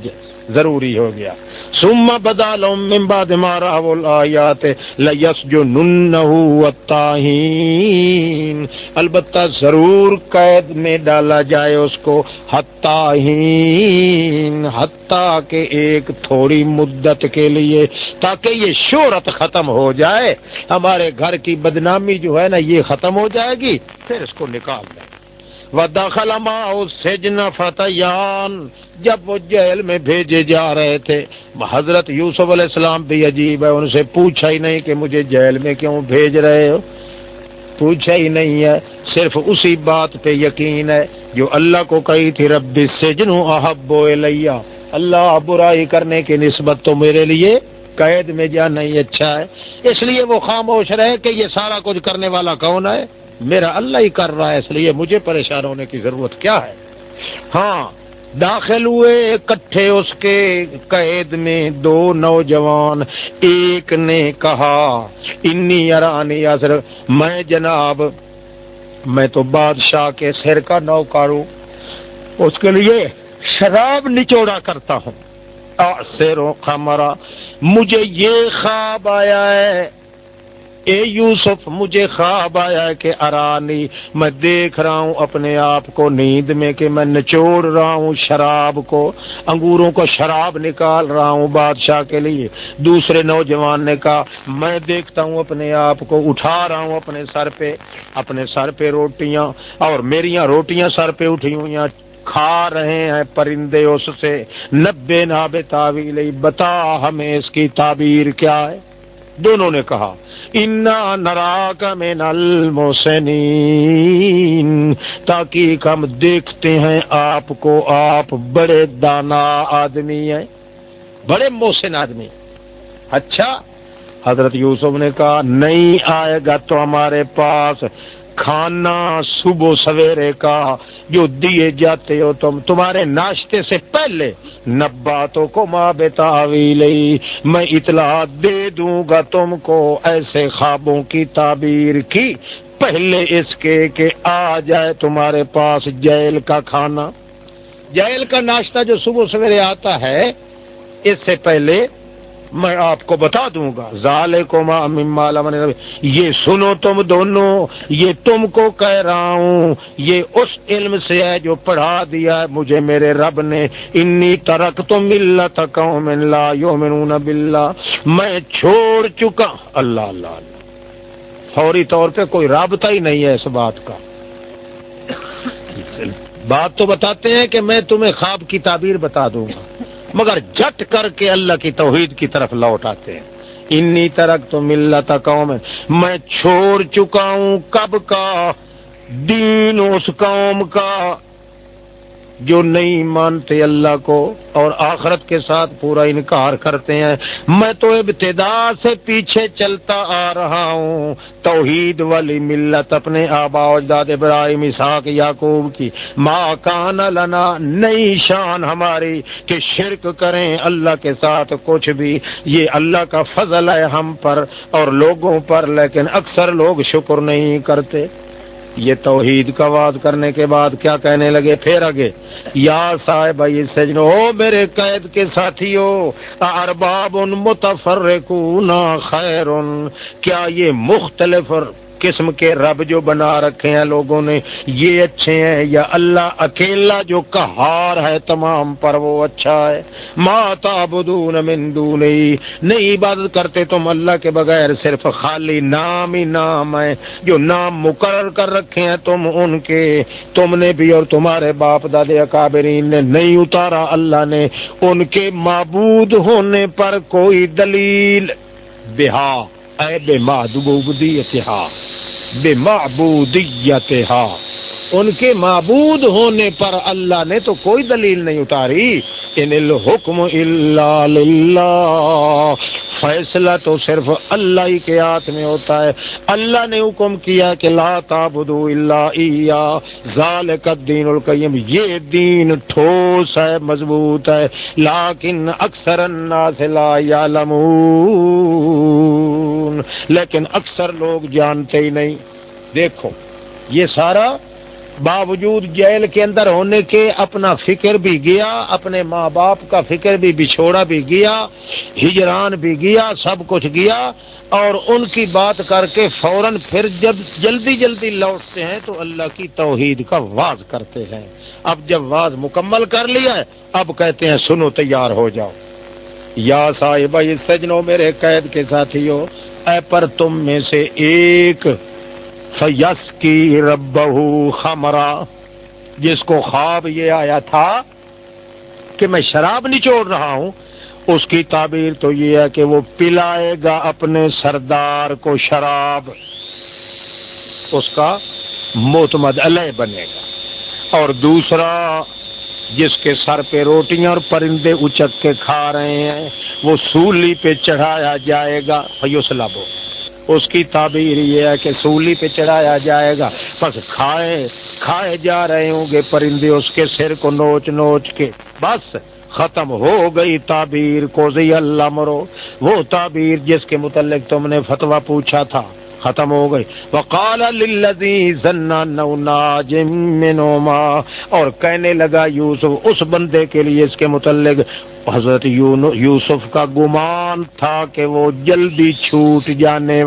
ضروری ہو گیا۔ سما بدا لم بعد ما راوا الايات ليسجننه الطاهين البتہ ضرور قید میں ڈالا جائے اس کو حتاہین حتا کہ ایک تھوڑی مدت کے لیے تاکہ یہ شہرت ختم ہو جائے۔ ہمارے گھر کی بدنامی جو ہے نا، یہ ختم ہو جائے گی، پھر اس کو نکال دیں۔ وداخل ما سجن فتیان۔ جب وہ جیل میں بھیجے جا رہے تھے، حضرت یوسف علیہ السلام بھی عجیب ہے، ان سے پوچھا ہی نہیں کہ مجھے جیل میں کیوں بھیج رہے ہو۔ پوچھا ہی نہیں ہے، صرف اسی بات پہ یقین ہے جو اللہ کو کہی تھی، رب سجن احب لیا اللہ برائی کرنے کی نسبت تو میرے لیے قید میں جانا ہی اچھا ہے۔ اس لیے وہ خاموش رہے کہ یہ سارا کچھ کرنے والا کون ہے؟ میرا اللہ ہی کر رہا ہے، اس لیے مجھے پریشان ہونے کی ضرورت کیا ہے؟ ہاں داخل ہوئے اکٹھے اس کے قید میں دو نوجوان، ایک نے کہا، انی ارانی اثر، میں جناب، میں تو بادشاہ کے سر کا نوکاروں اس کے لیے شراب نچوڑا کرتا ہوں۔ سیرو خمرا مجھے یہ خواب آیا ہے۔ اے یوسف، مجھے خواب آیا کہ ارانی، میں دیکھ رہا ہوں اپنے آپ کو نیند میں کہ میں نچوڑ رہا ہوں شراب کو، انگوروں کو شراب نکال رہا ہوں بادشاہ کے لیے۔ دوسرے نوجوان نے کہا، میں دیکھتا ہوں اپنے آپ کو، اٹھا رہا ہوں اپنے سر پہ، اپنے سر پہ روٹیاں، اور میری روٹیاں سر پہ اٹھی ہوئی کھا رہے ہیں پرندے اس سے۔ نبے ناب تعویل بتا ہمیں اس کی تعبیر کیا ہے۔ دونوں نے کہا انا نراک من المحسنین تاکہ ہم دیکھتے ہیں آپ کو، آپ بڑے دانا آدمی ہیں، بڑے محسن آدمی اچھا حضرت یوسف نے کہا، نہیں آئے گا تو ہمارے پاس۔ کھانا صبح سویرے کا جو دیے جاتے ہو تم، تمہارے ناشتے سے پہلے نباتوں کو ماں لئی میں اطلاع دے دوں گا تم کو ایسے خوابوں کی تعبیر کی۔ پہلے اس کے کہ آ جائے تمہارے پاس جیل کا کھانا۔ جیل کا ناشتہ جو صبح سویرے آتا ہے، اس سے پہلے میں آپ کو بتا دوں گا. ظال کو یہ سنو تم دونوں. یہ تم کو کہہ رہا ہوں. یہ اس علم سے ہے جو پڑھا دیا ہے مجھے میرے رب نے. انی ترک تو ملت قوم لا یؤمنون باللہ. میں چھوڑ چکا. اللہ اللہ. فوری طور پہ کوئی رابطہ ہی نہیں ہے اس بات کا. بات تو بتاتے ہیں کہ میں تمہیں خواب کی تعبیر بتا دوں گا. مگر جٹ کر کے اللہ کی توحید کی طرف لوٹ آتے ہیں۔ انی ترک تو ملتا قوم میں چھوڑ چکا ہوں کب کا؟ دین اس قوم کا۔ جو نہیں مانتے اللہ کو اور آخرت کے ساتھ پورا انکار کرتے ہیں۔ میں تو ابتدا سے پیچھے چلتا آ رہا ہوں۔ توحید والی ملت اپنے آبا اجداد ابراہیم، اسحاق، یعقوب کی۔ ماں کان لنا نئی شان ہماری کہ شرک کریں اللہ کے ساتھ کچھ بھی۔ یہ اللہ کا فضل ہے ہم پر اور لوگوں پر، لیکن اکثر لوگ شکر نہیں کرتے۔ یہ توحید کا وعد کرنے کے بعد کیا کہنے لگے؟ پھر آگے، یا صاحب سجنو میرے قید کے ساتھی ہو ارباب ان متفر خیر کیا یہ مختلف قسم کے رب جو بنا رکھے ہیں لوگوں نے، یہ اچھے ہیں یا اللہ اکیلا جو کہار ہے تمام پر وہ اچھا ہے۔ ماتا بدون مندو نہیں نہیں عبادت کرتے تم اللہ کے بغیر، صرف خالی نام ہی نام ہے۔ جو نام مقرر کر رکھے ہیں تم ان کے۔ تم نے بھی اور تمہارے باپ دادے اکابرین نے نہیں اتارا، اللہ نے ان کے معبود ہونے پر کوئی دلیل۔ بہا۔ اے بے اتحاد بے معبودیت ان کے معبود ہونے پر اللہ نے تو کوئی دلیل نہیں اتاری۔ ان الحکم اللہ فیصلہ تو صرف اللہ ہی کے ہاتھ میں ہوتا ہے۔ اللہ نے حکم کیا کہ لا تعبدو الا ذالک الدین القیم، یہ دین ٹھوس ہے، مضبوط ہے۔ لیکن اکثر الناس لا یعلمون۔ لیکن اکثر لوگ جانتے ہی نہیں۔ دیکھو، یہ سارا باوجود جیل کے اندر ہونے کے اپنا فکر بھی گیا، اپنے ماں باپ کا فکر بھی بچھوڑا بھی گیا، ہجران بھی گیا، سب کچھ گیا۔ اور ان کی بات کر کے فوراً پھر جب جلدی جلدی لوٹتے ہیں تو اللہ کی توحید کا واز کرتے ہیں۔ اب جب واز مکمل کر لیا ہے، اب کہتے ہیں، سنو تیار ہو جاؤ۔ یا صاحب سجنو میرے قید کے ساتھی ہو اے پر تم میں سے ایک۔ فیس کی رب خمرا۔ جس کو خواب یہ آیا تھا کہ میں شراب نچوڑ رہا ہوں، اس کی تعبیر تو یہ ہے کہ وہ پلائے گا اپنے سردار کو شراب۔ اس کا موتمد علیہ بنے گا۔ اور دوسرا جس کے سر پہ روٹیاں اور پرندے اچک کے کھا رہے ہیں، وہ سولی پہ چڑھایا جائے گا۔ فیوسلب اس کی تعبیر یہ ہے کہ سولی پہ چڑھایا جائے گا۔ بس کھائے کھائے جا رہے ہوں گے پرندے اس کے سر کو نوچ نوچ کے۔ بس ختم ہو گئی تعبیر کو اللہ مرو۔ وہ تعبیر جس کے متعلق تم نے فتوا پوچھا تھا۔ ختم ہو گئی۔ وقال اور کہنے لگا یوسف، اس بندے کے لیے اس کے متعلق حضرت یوسف کا گمان تھا کہ وہ جلدی چھوٹ جانے